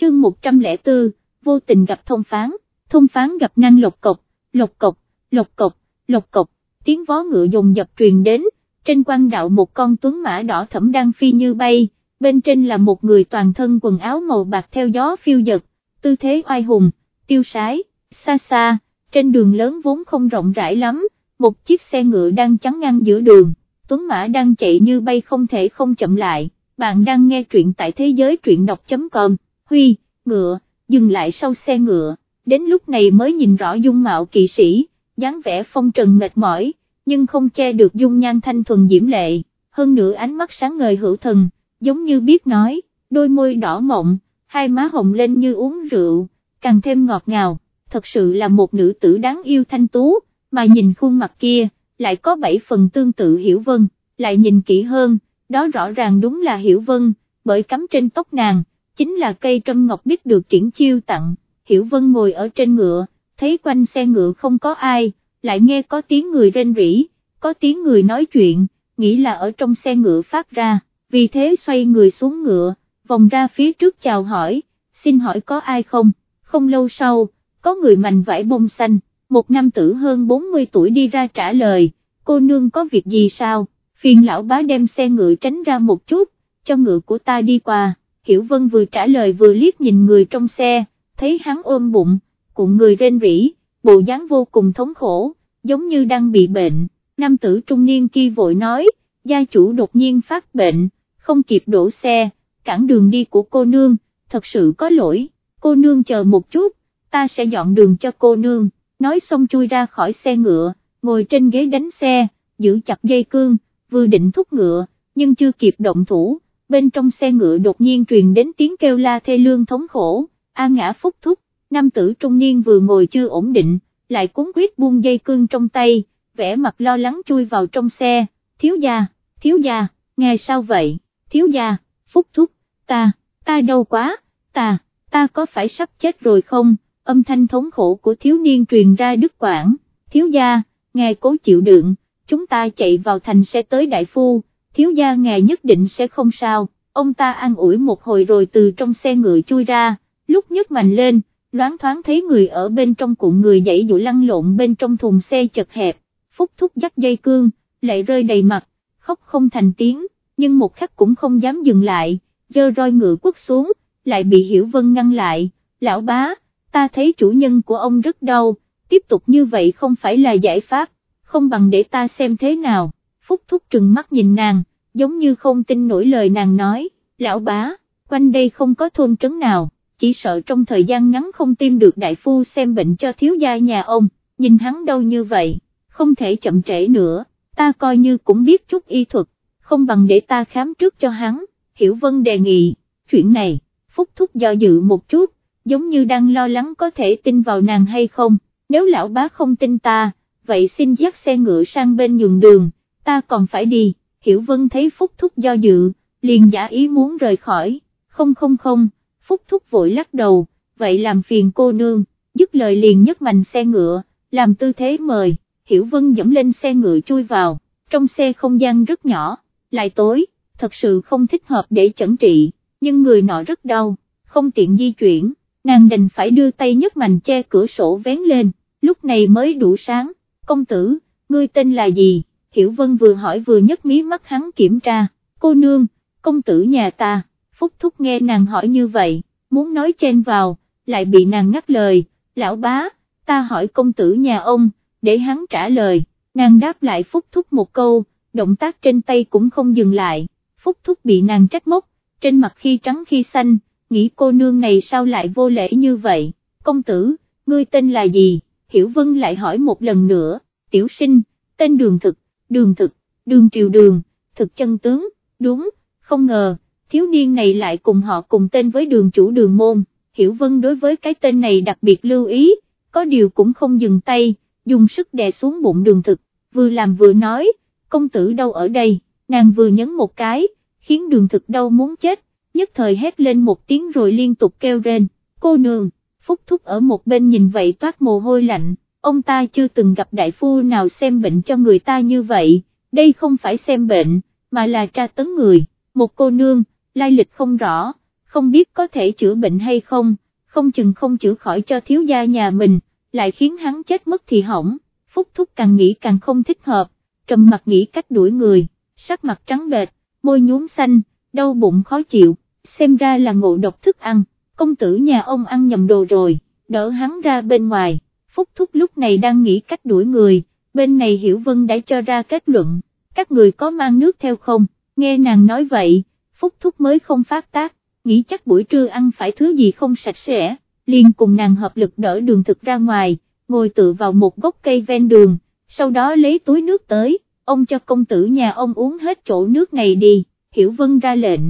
Chương 104, vô tình gặp thông phán, thông phán gặp năng lộc cộc, lộc cộc, lộc cộc, lộc cộc, tiếng vó ngựa dồn dập truyền đến, trên quan đạo một con tuấn mã đỏ thẫm đang phi như bay, bên trên là một người toàn thân quần áo màu bạc theo gió phiêu dật, tư thế oai hùng, tiêu sái, xa xa, trên đường lớn vốn không rộng rãi lắm, một chiếc xe ngựa đang chắn ngang giữa đường, tuấn mã đang chạy như bay không thể không chậm lại, bạn đang nghe truyện tại thế giới truyện đọc.com, Huy, ngựa, dừng lại sau xe ngựa, đến lúc này mới nhìn rõ dung mạo kỵ sĩ, dáng vẻ phong trần mệt mỏi, nhưng không che được dung nhan thanh thuần diễm lệ, hơn nữa ánh mắt sáng ngời hữu thần, giống như biết nói, đôi môi đỏ mộng, hai má hồng lên như uống rượu, càng thêm ngọt ngào, thật sự là một nữ tử đáng yêu thanh tú, mà nhìn khuôn mặt kia, lại có bảy phần tương tự Hiểu Vân, lại nhìn kỹ hơn, đó rõ ràng đúng là Hiểu Vân, bởi cắm trên tóc nàng, chính là cây trâm ngọc biết được triển chiêu tặng, Hiểu Vân ngồi ở trên ngựa, thấy quanh xe ngựa không có ai, lại nghe có tiếng người rên rỉ, có tiếng người nói chuyện, nghĩ là ở trong xe ngựa phát ra, vì thế xoay người xuống ngựa, vòng ra phía trước chào hỏi, xin hỏi có ai không, không lâu sau, có người mạnh vải bông xanh, một nam tử hơn 40 tuổi đi ra trả lời, cô nương có việc gì sao, phiền lão bá đem xe ngựa tránh ra một chút, cho ngựa của ta đi qua, Hiểu Vân vừa trả lời vừa liếc nhìn người trong xe, thấy hắn ôm bụng, cuộn người rên rỉ, bộ dáng vô cùng thống khổ, giống như đang bị bệnh, nam tử trung niên kia vội nói, gia chủ đột nhiên phát bệnh, không kịp đổ xe, cản đường đi của cô nương, thật sự có lỗi, cô nương chờ một chút, ta sẽ dọn đường cho cô nương, nói xong chui ra khỏi xe ngựa, ngồi trên ghế đánh xe, giữ chặt dây cương, vừa định thúc ngựa, nhưng chưa kịp động thủ, bên trong xe ngựa đột nhiên truyền đến tiếng kêu la thê lương thống khổ, a ngã phúc thúc, nam tử trung niên vừa ngồi chưa ổn định, lại cuốn quyết buông dây cương trong tay, vẻ mặt lo lắng chui vào trong xe, thiếu gia, thiếu gia, nghe sao vậy, thiếu gia, phúc thúc, ta, ta đau quá, ta, ta có phải sắp chết rồi không, âm thanh thống khổ của thiếu niên truyền ra đứt quảng, thiếu gia, ngài cố chịu đựng, chúng ta chạy vào thành sẽ tới đại phu, thiếu gia ngài nhất định sẽ không sao, ông ta an ủi một hồi rồi từ trong xe ngựa chui ra, lúc nhấc mạnh lên, loáng thoáng thấy người ở bên trong cuộn người dãy dụ lăn lộn bên trong thùng xe chật hẹp, phúc thúc dắt dây cương, lệ rơi đầy mặt, khóc không thành tiếng, nhưng một khắc cũng không dám dừng lại, dơ roi ngựa quất xuống, lại bị Hiểu Vân ngăn lại, lão bá, ta thấy chủ nhân của ông rất đau, tiếp tục như vậy không phải là giải pháp, không bằng để ta xem thế nào, phúc thúc trừng mắt nhìn nàng, giống như không tin nổi lời nàng nói, lão bá, quanh đây không có thôn trấn nào chỉ sợ trong thời gian ngắn không tìm được đại phu xem bệnh cho thiếu gia nhà ông, nhìn hắn đâu như vậy, không thể chậm trễ nữa, ta coi như cũng biết chút y thuật, không bằng để ta khám trước cho hắn, Hiểu Vân đề nghị, chuyện này, Phúc Thúc do dự một chút, giống như đang lo lắng có thể tin vào nàng hay không, nếu lão bá không tin ta, vậy xin dắt xe ngựa sang bên nhường đường, ta còn phải đi, Hiểu Vân thấy Phúc Thúc do dự, liền giả ý muốn rời khỏi, không không không, Phúc Thúc vội lắc đầu, vậy làm phiền cô nương, dứt lời liền nhấc mạnh xe ngựa, làm tư thế mời, Hiểu Vân dẫm lên xe ngựa chui vào, trong xe không gian rất nhỏ, lại tối, thật sự không thích hợp để chẩn trị, nhưng người nọ rất đau, không tiện di chuyển, nàng đành phải đưa tay nhấc mạnh che cửa sổ vén lên, lúc này mới đủ sáng, công tử, ngươi tên là gì, Hiểu Vân vừa hỏi vừa nhấc mí mắt hắn kiểm tra, cô nương, công tử nhà ta. Phúc Thúc nghe nàng hỏi như vậy, muốn nói chen vào, lại bị nàng ngắt lời, lão bá, ta hỏi công tử nhà ông, để hắn trả lời, nàng đáp lại Phúc Thúc một câu, động tác trên tay cũng không dừng lại, Phúc Thúc bị nàng trách móc, trên mặt khi trắng khi xanh, nghĩ cô nương này sao lại vô lễ như vậy, công tử, ngươi tên là gì, Hiểu Vân lại hỏi một lần nữa, tiểu sinh, tên đường thực, đường thực, đường triều đường, thực chân tướng, đúng, không ngờ, thiếu niên này lại cùng họ cùng tên với đường chủ đường môn, Hiểu Vân đối với cái tên này đặc biệt lưu ý, có điều cũng không dừng tay, dùng sức đè xuống bụng đường thực, vừa làm vừa nói, công tử đâu ở đây, nàng vừa nhấn một cái, khiến đường thực đau muốn chết, nhất thời hét lên một tiếng rồi liên tục kêu rên, cô nương, phúc thúc ở một bên nhìn vậy toát mồ hôi lạnh, ông ta chưa từng gặp đại phu nào xem bệnh cho người ta như vậy, đây không phải xem bệnh, mà là tra tấn người, một cô nương, lai lịch không rõ, không biết có thể chữa bệnh hay không, không chừng không chữa khỏi cho thiếu gia nhà mình, lại khiến hắn chết mất thì hỏng, phúc thúc càng nghĩ càng không thích hợp, trầm mặt nghĩ cách đuổi người, sắc mặt trắng bệch, môi nhuốm xanh, đau bụng khó chịu, xem ra là ngộ độc thức ăn, công tử nhà ông ăn nhầm đồ rồi, đỡ hắn ra bên ngoài, phúc thúc lúc này đang nghĩ cách đuổi người, bên này Hiểu Vân đã cho ra kết luận, các người có mang nước theo không, nghe nàng nói vậy, phúc thúc mới không phát tác, nghĩ chắc buổi trưa ăn phải thứ gì không sạch sẽ, liền cùng nàng hợp lực đỡ đường thực ra ngoài, ngồi tự vào một gốc cây ven đường, sau đó lấy túi nước tới, ông cho công tử nhà ông uống hết chỗ nước này đi, Hiểu Vân ra lệnh,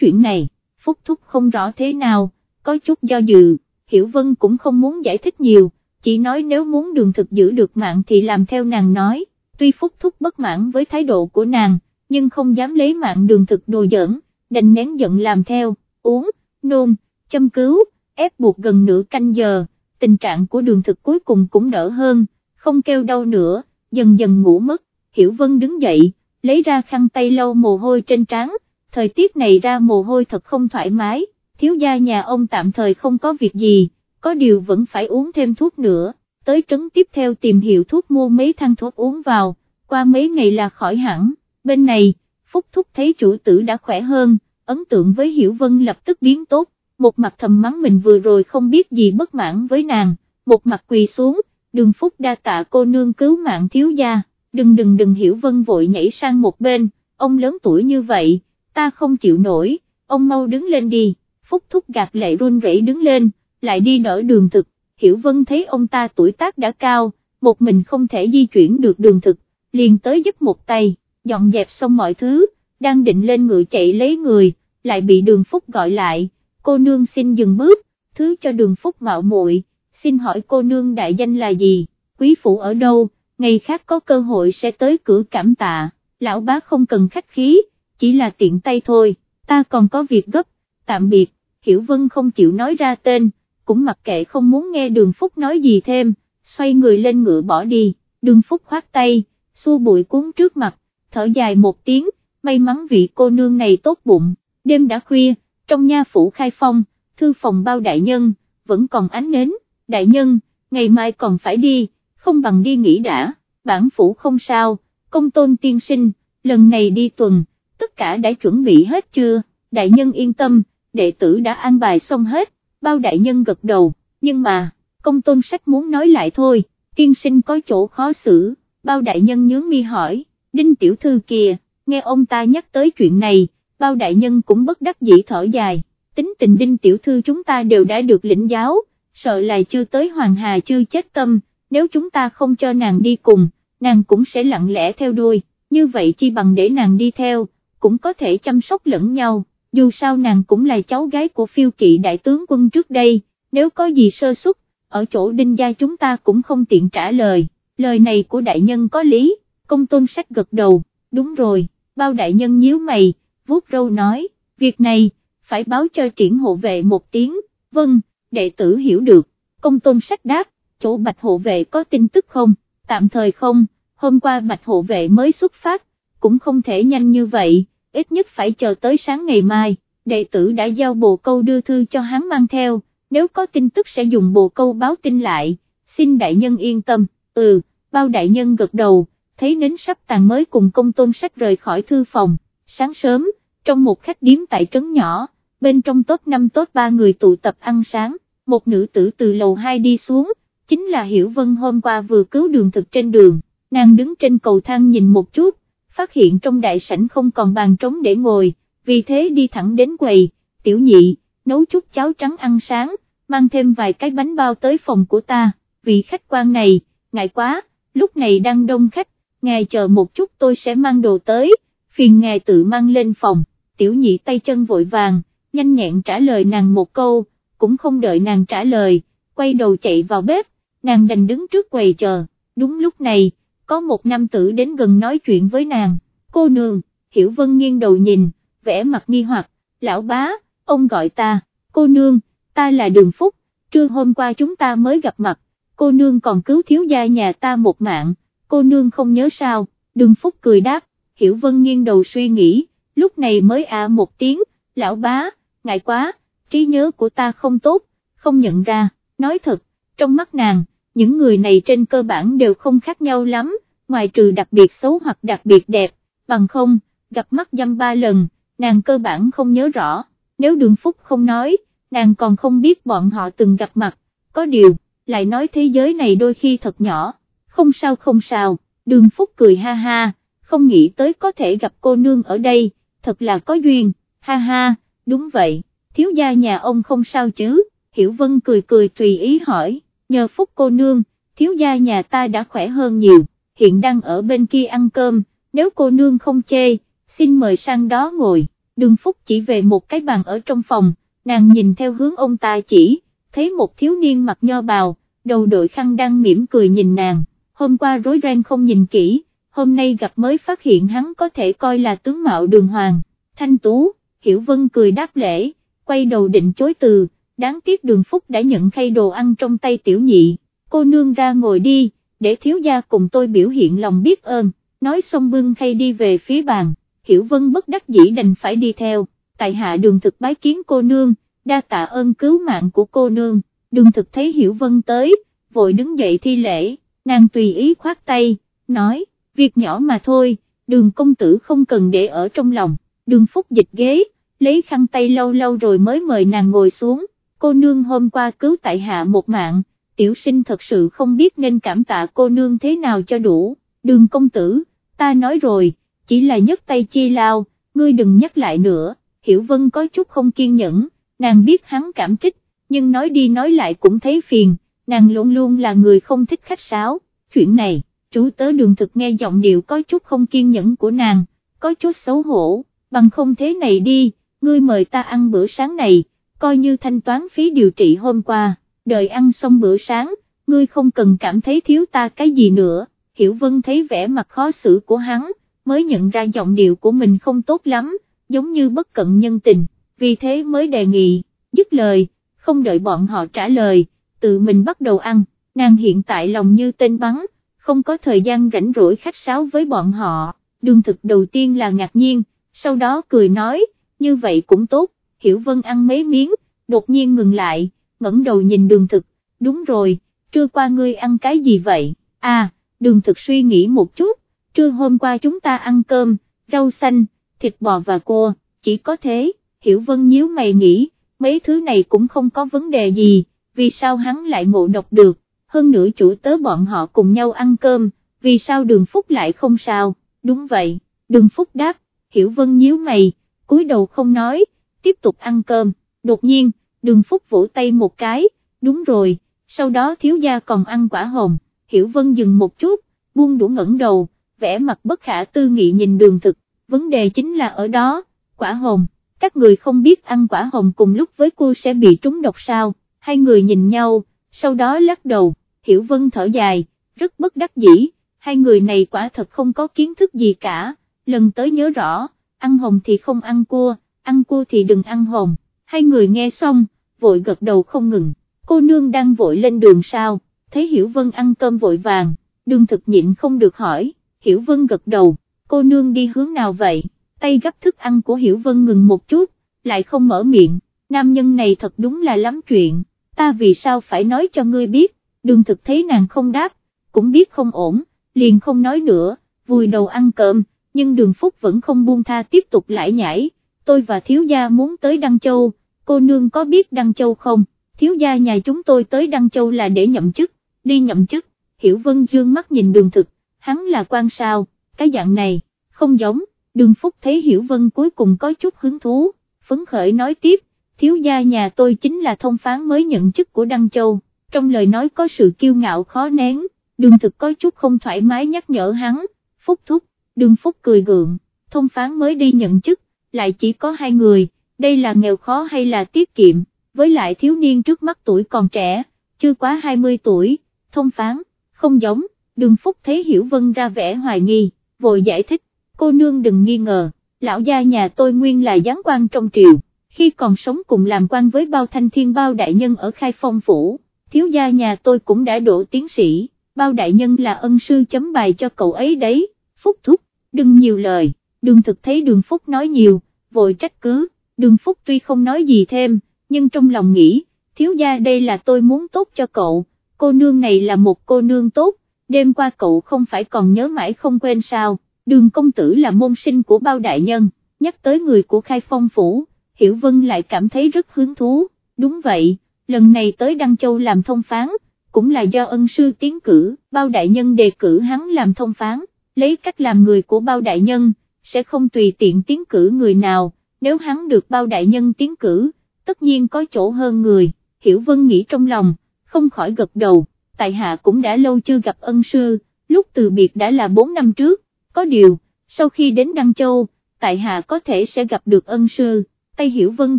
chuyện này, Phúc Thúc không rõ thế nào, có chút do dự, Hiểu Vân cũng không muốn giải thích nhiều, chỉ nói nếu muốn đường thực giữ được mạng thì làm theo nàng nói, tuy Phúc Thúc bất mãn với thái độ của nàng, nhưng không dám lấy mạng đường thực đồ giỡn, đành nén giận làm theo, uống, nôn, châm cứu, ép buộc gần nửa canh giờ, tình trạng của đường thực cuối cùng cũng đỡ hơn, không kêu đau nữa, dần dần ngủ mất, Hiểu Vân đứng dậy, lấy ra khăn tay lau mồ hôi trên trán, thời tiết này ra mồ hôi thật không thoải mái, thiếu gia nhà ông tạm thời không có việc gì, có điều vẫn phải uống thêm thuốc nữa, tới trấn tiếp theo tìm hiểu thuốc mua mấy thang thuốc uống vào, qua mấy ngày là khỏi hẳn, bên này, Phúc Thúc thấy chủ tử đã khỏe hơn, ấn tượng với Hiểu Vân lập tức biến tốt, một mặt thầm mắng mình vừa rồi không biết gì bất mãn với nàng, một mặt quỳ xuống, đường Phúc đa tạ cô nương cứu mạng thiếu gia, đừng đừng đừng Hiểu Vân vội nhảy sang một bên, ông lớn tuổi như vậy, ta không chịu nổi, ông mau đứng lên đi, Phúc Thúc gạt lệ run rẩy đứng lên, lại đi nở đường thực, Hiểu Vân thấy ông ta tuổi tác đã cao, một mình không thể di chuyển được đường thực, liền tới giúp một tay, dọn dẹp xong mọi thứ, đang định lên ngựa chạy lấy người, lại bị đường Phúc gọi lại, cô nương xin dừng bước, thứ cho đường Phúc mạo muội, xin hỏi cô nương đại danh là gì, quý phủ ở đâu, ngày khác có cơ hội sẽ tới cửa cảm tạ, lão bá không cần khách khí, chỉ là tiện tay thôi, ta còn có việc gấp, tạm biệt, Hiểu Vân không chịu nói ra tên, cũng mặc kệ không muốn nghe đường Phúc nói gì thêm, xoay người lên ngựa bỏ đi, đường Phúc khoát tay, xua bụi cuốn trước mặt, thở dài một tiếng, may mắn vị cô nương này tốt bụng, đêm đã khuya, trong nha phủ khai phong, thư phòng bao đại nhân, vẫn còn ánh nến, đại nhân, ngày mai còn phải đi, không bằng đi nghỉ đã, bản phủ không sao, công tôn tiên sinh, lần này đi tuần, tất cả đã chuẩn bị hết chưa, đại nhân yên tâm, đệ tử đã an bài xong hết, bao đại nhân gật đầu, nhưng mà, công tôn sách muốn nói lại thôi, tiên sinh có chỗ khó xử, bao đại nhân nhướng mi hỏi, đinh tiểu thư kìa, nghe ông ta nhắc tới chuyện này, bao đại nhân cũng bất đắc dĩ thở dài, tính tình đinh tiểu thư chúng ta đều đã được lĩnh giáo, sợ là chưa tới hoàng hà chưa chết tâm, nếu chúng ta không cho nàng đi cùng, nàng cũng sẽ lặng lẽ theo đuôi, như vậy chi bằng để nàng đi theo, cũng có thể chăm sóc lẫn nhau, dù sao nàng cũng là cháu gái của phiêu kỵ đại tướng quân trước đây, nếu có gì sơ suất, ở chỗ đinh gia chúng ta cũng không tiện trả lời, lời này của đại nhân có lý, công tôn sách gật đầu, đúng rồi, bao đại nhân nhíu mày, vuốt râu nói, việc này, phải báo cho triển hộ vệ một tiếng, vâng, đệ tử hiểu được, công tôn sách đáp, chỗ bạch hộ vệ có tin tức không, tạm thời không, hôm qua bạch hộ vệ mới xuất phát, cũng không thể nhanh như vậy, ít nhất phải chờ tới sáng ngày mai, đệ tử đã giao bồ câu đưa thư cho hắn mang theo, nếu có tin tức sẽ dùng bồ câu báo tin lại, xin đại nhân yên tâm, ừ, bao đại nhân gật đầu, thấy nến sắp tàn mới cùng công tôn sách rời khỏi thư phòng, sáng sớm, trong một khách điếm tại trấn nhỏ, bên trong tốt năm tốt ba người tụ tập ăn sáng, một nữ tử từ lầu 2 đi xuống, chính là Hiểu Vân hôm qua vừa cứu đường thực trên đường, nàng đứng trên cầu thang nhìn một chút, phát hiện trong đại sảnh không còn bàn trống để ngồi, vì thế đi thẳng đến quầy, tiểu nhị, nấu chút cháo trắng ăn sáng, mang thêm vài cái bánh bao tới phòng của ta, vị khách quan này, ngại quá, lúc này đang đông khách, ngài chờ một chút tôi sẽ mang đồ tới, phiền ngài tự mang lên phòng, tiểu nhị tay chân vội vàng, nhanh nhẹn trả lời nàng một câu, cũng không đợi nàng trả lời, quay đầu chạy vào bếp, nàng đành đứng trước quầy chờ, đúng lúc này, có một nam tử đến gần nói chuyện với nàng, cô nương, hiểu vân nghiêng đầu nhìn, vẽ mặt nghi hoặc, lão bá, ông gọi ta, cô nương, ta là đường phúc, trưa hôm qua chúng ta mới gặp mặt, cô nương còn cứu thiếu gia nhà ta một mạng, cô nương không nhớ sao, đường phúc cười đáp, hiểu vân nghiêng đầu suy nghĩ, lúc này mới à một tiếng, lão bá, ngại quá, trí nhớ của ta không tốt, không nhận ra, nói thật, trong mắt nàng, những người này trên cơ bản đều không khác nhau lắm, ngoài trừ đặc biệt xấu hoặc đặc biệt đẹp, bằng không, gặp mắt dăm ba lần, nàng cơ bản không nhớ rõ, nếu đường phúc không nói, nàng còn không biết bọn họ từng gặp mặt, có điều, lại nói thế giới này đôi khi thật nhỏ, không sao không sao, đường phúc cười ha ha, không nghĩ tới có thể gặp cô nương ở đây, thật là có duyên, ha ha, đúng vậy, thiếu gia nhà ông không sao chứ, Hiểu Vân cười cười tùy ý hỏi, nhờ phúc cô nương, thiếu gia nhà ta đã khỏe hơn nhiều, hiện đang ở bên kia ăn cơm, nếu cô nương không chê, xin mời sang đó ngồi, đường phúc chỉ về một cái bàn ở trong phòng, nàng nhìn theo hướng ông ta chỉ, thấy một thiếu niên mặc nho bào, đầu đội khăn đang mỉm cười nhìn nàng, hôm qua rối ren không nhìn kỹ, hôm nay gặp mới phát hiện hắn có thể coi là tướng mạo đường hoàng, thanh tú, hiểu vân cười đáp lễ, quay đầu định chối từ, đáng tiếc đường phúc đã nhận khay đồ ăn trong tay tiểu nhị, cô nương ra ngồi đi, để thiếu gia cùng tôi biểu hiện lòng biết ơn, nói xong bưng khay đi về phía bàn, hiểu vân bất đắc dĩ đành phải đi theo, tại hạ đường thực bái kiến cô nương, đa tạ ơn cứu mạng của cô nương, đường thực thấy hiểu vân tới, vội đứng dậy thi lễ, nàng tùy ý khoát tay, nói, việc nhỏ mà thôi, đường công tử không cần để ở trong lòng, đường phúc dịch ghế, lấy khăn tay lâu lâu rồi mới mời nàng ngồi xuống, cô nương hôm qua cứu tại hạ một mạng, tiểu sinh thật sự không biết nên cảm tạ cô nương thế nào cho đủ, đường công tử, ta nói rồi, chỉ là nhấc tay chi lao, ngươi đừng nhắc lại nữa, hiểu vân có chút không kiên nhẫn, nàng biết hắn cảm kích, nhưng nói đi nói lại cũng thấy phiền, nàng luôn luôn là người không thích khách sáo, chuyện này, chú tớ đường thực nghe giọng điệu có chút không kiên nhẫn của nàng, có chút xấu hổ, bằng không thế này đi, ngươi mời ta ăn bữa sáng này, coi như thanh toán phí điều trị hôm qua, đợi ăn xong bữa sáng, ngươi không cần cảm thấy thiếu ta cái gì nữa, Hiểu Vân thấy vẻ mặt khó xử của hắn, mới nhận ra giọng điệu của mình không tốt lắm, giống như bất cận nhân tình, vì thế mới đề nghị, dứt lời, không đợi bọn họ trả lời, tự mình bắt đầu ăn, nàng hiện tại lòng như tên bắn, không có thời gian rảnh rỗi khách sáo với bọn họ, đường thực đầu tiên là ngạc nhiên, sau đó cười nói, như vậy cũng tốt, Hiểu Vân ăn mấy miếng, đột nhiên ngừng lại, ngẩng đầu nhìn đường thực, đúng rồi, trưa qua ngươi ăn cái gì vậy, à, đường thực suy nghĩ một chút, trưa hôm qua chúng ta ăn cơm, rau xanh, thịt bò và cua, chỉ có thế, Hiểu Vân nhíu mày nghĩ, mấy thứ này cũng không có vấn đề gì, vì sao hắn lại ngộ độc được, hơn nữa chủ tớ bọn họ cùng nhau ăn cơm, vì sao đường phúc lại không sao, đúng vậy, đường phúc đáp, Hiểu Vân nhíu mày, cúi đầu không nói, tiếp tục ăn cơm, đột nhiên, đường phúc vỗ tay một cái, đúng rồi, sau đó thiếu gia còn ăn quả hồng, Hiểu Vân dừng một chút, buông đũa ngẩng đầu, vẻ mặt bất khả tư nghị nhìn đường thực, vấn đề chính là ở đó, quả hồng, các người không biết ăn quả hồng cùng lúc với cô sẽ bị trúng độc sao, hai người nhìn nhau, sau đó lắc đầu, Hiểu Vân thở dài, rất bất đắc dĩ, hai người này quả thật không có kiến thức gì cả, lần tới nhớ rõ, ăn hồng thì không ăn cua, ăn cua thì đừng ăn hồn. hai người nghe xong, vội gật đầu không ngừng, cô nương đang vội lên đường sao, thấy Hiểu Vân ăn cơm vội vàng, đường thực nhịn không được hỏi, Hiểu Vân gật đầu, cô nương đi hướng nào vậy, tay gấp thức ăn của Hiểu Vân ngừng một chút, lại không mở miệng, nam nhân này thật đúng là lắm chuyện, ta vì sao phải nói cho ngươi biết, đường thực thấy nàng không đáp, cũng biết không ổn, liền không nói nữa, vùi đầu ăn cơm, nhưng đường phúc vẫn không buông tha tiếp tục lải nhải, tôi và thiếu gia muốn tới Đăng Châu, cô nương có biết Đăng Châu không, thiếu gia nhà chúng tôi tới Đăng Châu là để nhậm chức, đi nhậm chức, Hiểu Vân dương mắt nhìn đường thực, hắn là quan sao, cái dạng này, không giống, đường phúc thấy Hiểu Vân cuối cùng có chút hứng thú, phấn khởi nói tiếp, thiếu gia nhà tôi chính là thông phán mới nhận chức của Đăng Châu, trong lời nói có sự kiêu ngạo khó nén, đường thực có chút không thoải mái nhắc nhở hắn, phúc thúc, đường phúc cười gượng, thông phán mới đi nhận chức, lại chỉ có hai người, đây là nghèo khó hay là tiết kiệm, với lại thiếu niên trước mắt tuổi còn trẻ, chưa quá 20 tuổi, thông phán, không giống, đường phúc thấy Hiểu Vân ra vẻ hoài nghi, vội giải thích, cô nương đừng nghi ngờ, lão gia nhà tôi nguyên là giáng quan trong triều, khi còn sống cùng làm quan với bao thanh thiên bao đại nhân ở khai phong phủ, thiếu gia nhà tôi cũng đã đổ tiến sĩ, bao đại nhân là ân sư chấm bài cho cậu ấy đấy, phúc thúc, đừng nhiều lời, đường thực thấy đường phúc nói nhiều, vội trách cứ, đường phúc tuy không nói gì thêm, nhưng trong lòng nghĩ, thiếu gia đây là tôi muốn tốt cho cậu, cô nương này là một cô nương tốt, đêm qua cậu không phải còn nhớ mãi không quên sao, đường công tử là môn sinh của bao đại nhân, nhắc tới người của khai phong phủ, Hiểu Vân lại cảm thấy rất hứng thú, đúng vậy, lần này tới Đăng Châu làm thông phán, cũng là do ân sư tiến cử, bao đại nhân đề cử hắn làm thông phán, lấy cách làm người của bao đại nhân, sẽ không tùy tiện tiến cử người nào, nếu hắn được bao đại nhân tiến cử, tất nhiên có chỗ hơn người, Hiểu Vân nghĩ trong lòng, không khỏi gật đầu, tại hạ cũng đã lâu chưa gặp ân sư, lúc từ biệt đã là 4 năm trước, có điều, sau khi đến Đăng Châu, tại hạ có thể sẽ gặp được ân sư, tay Hiểu Vân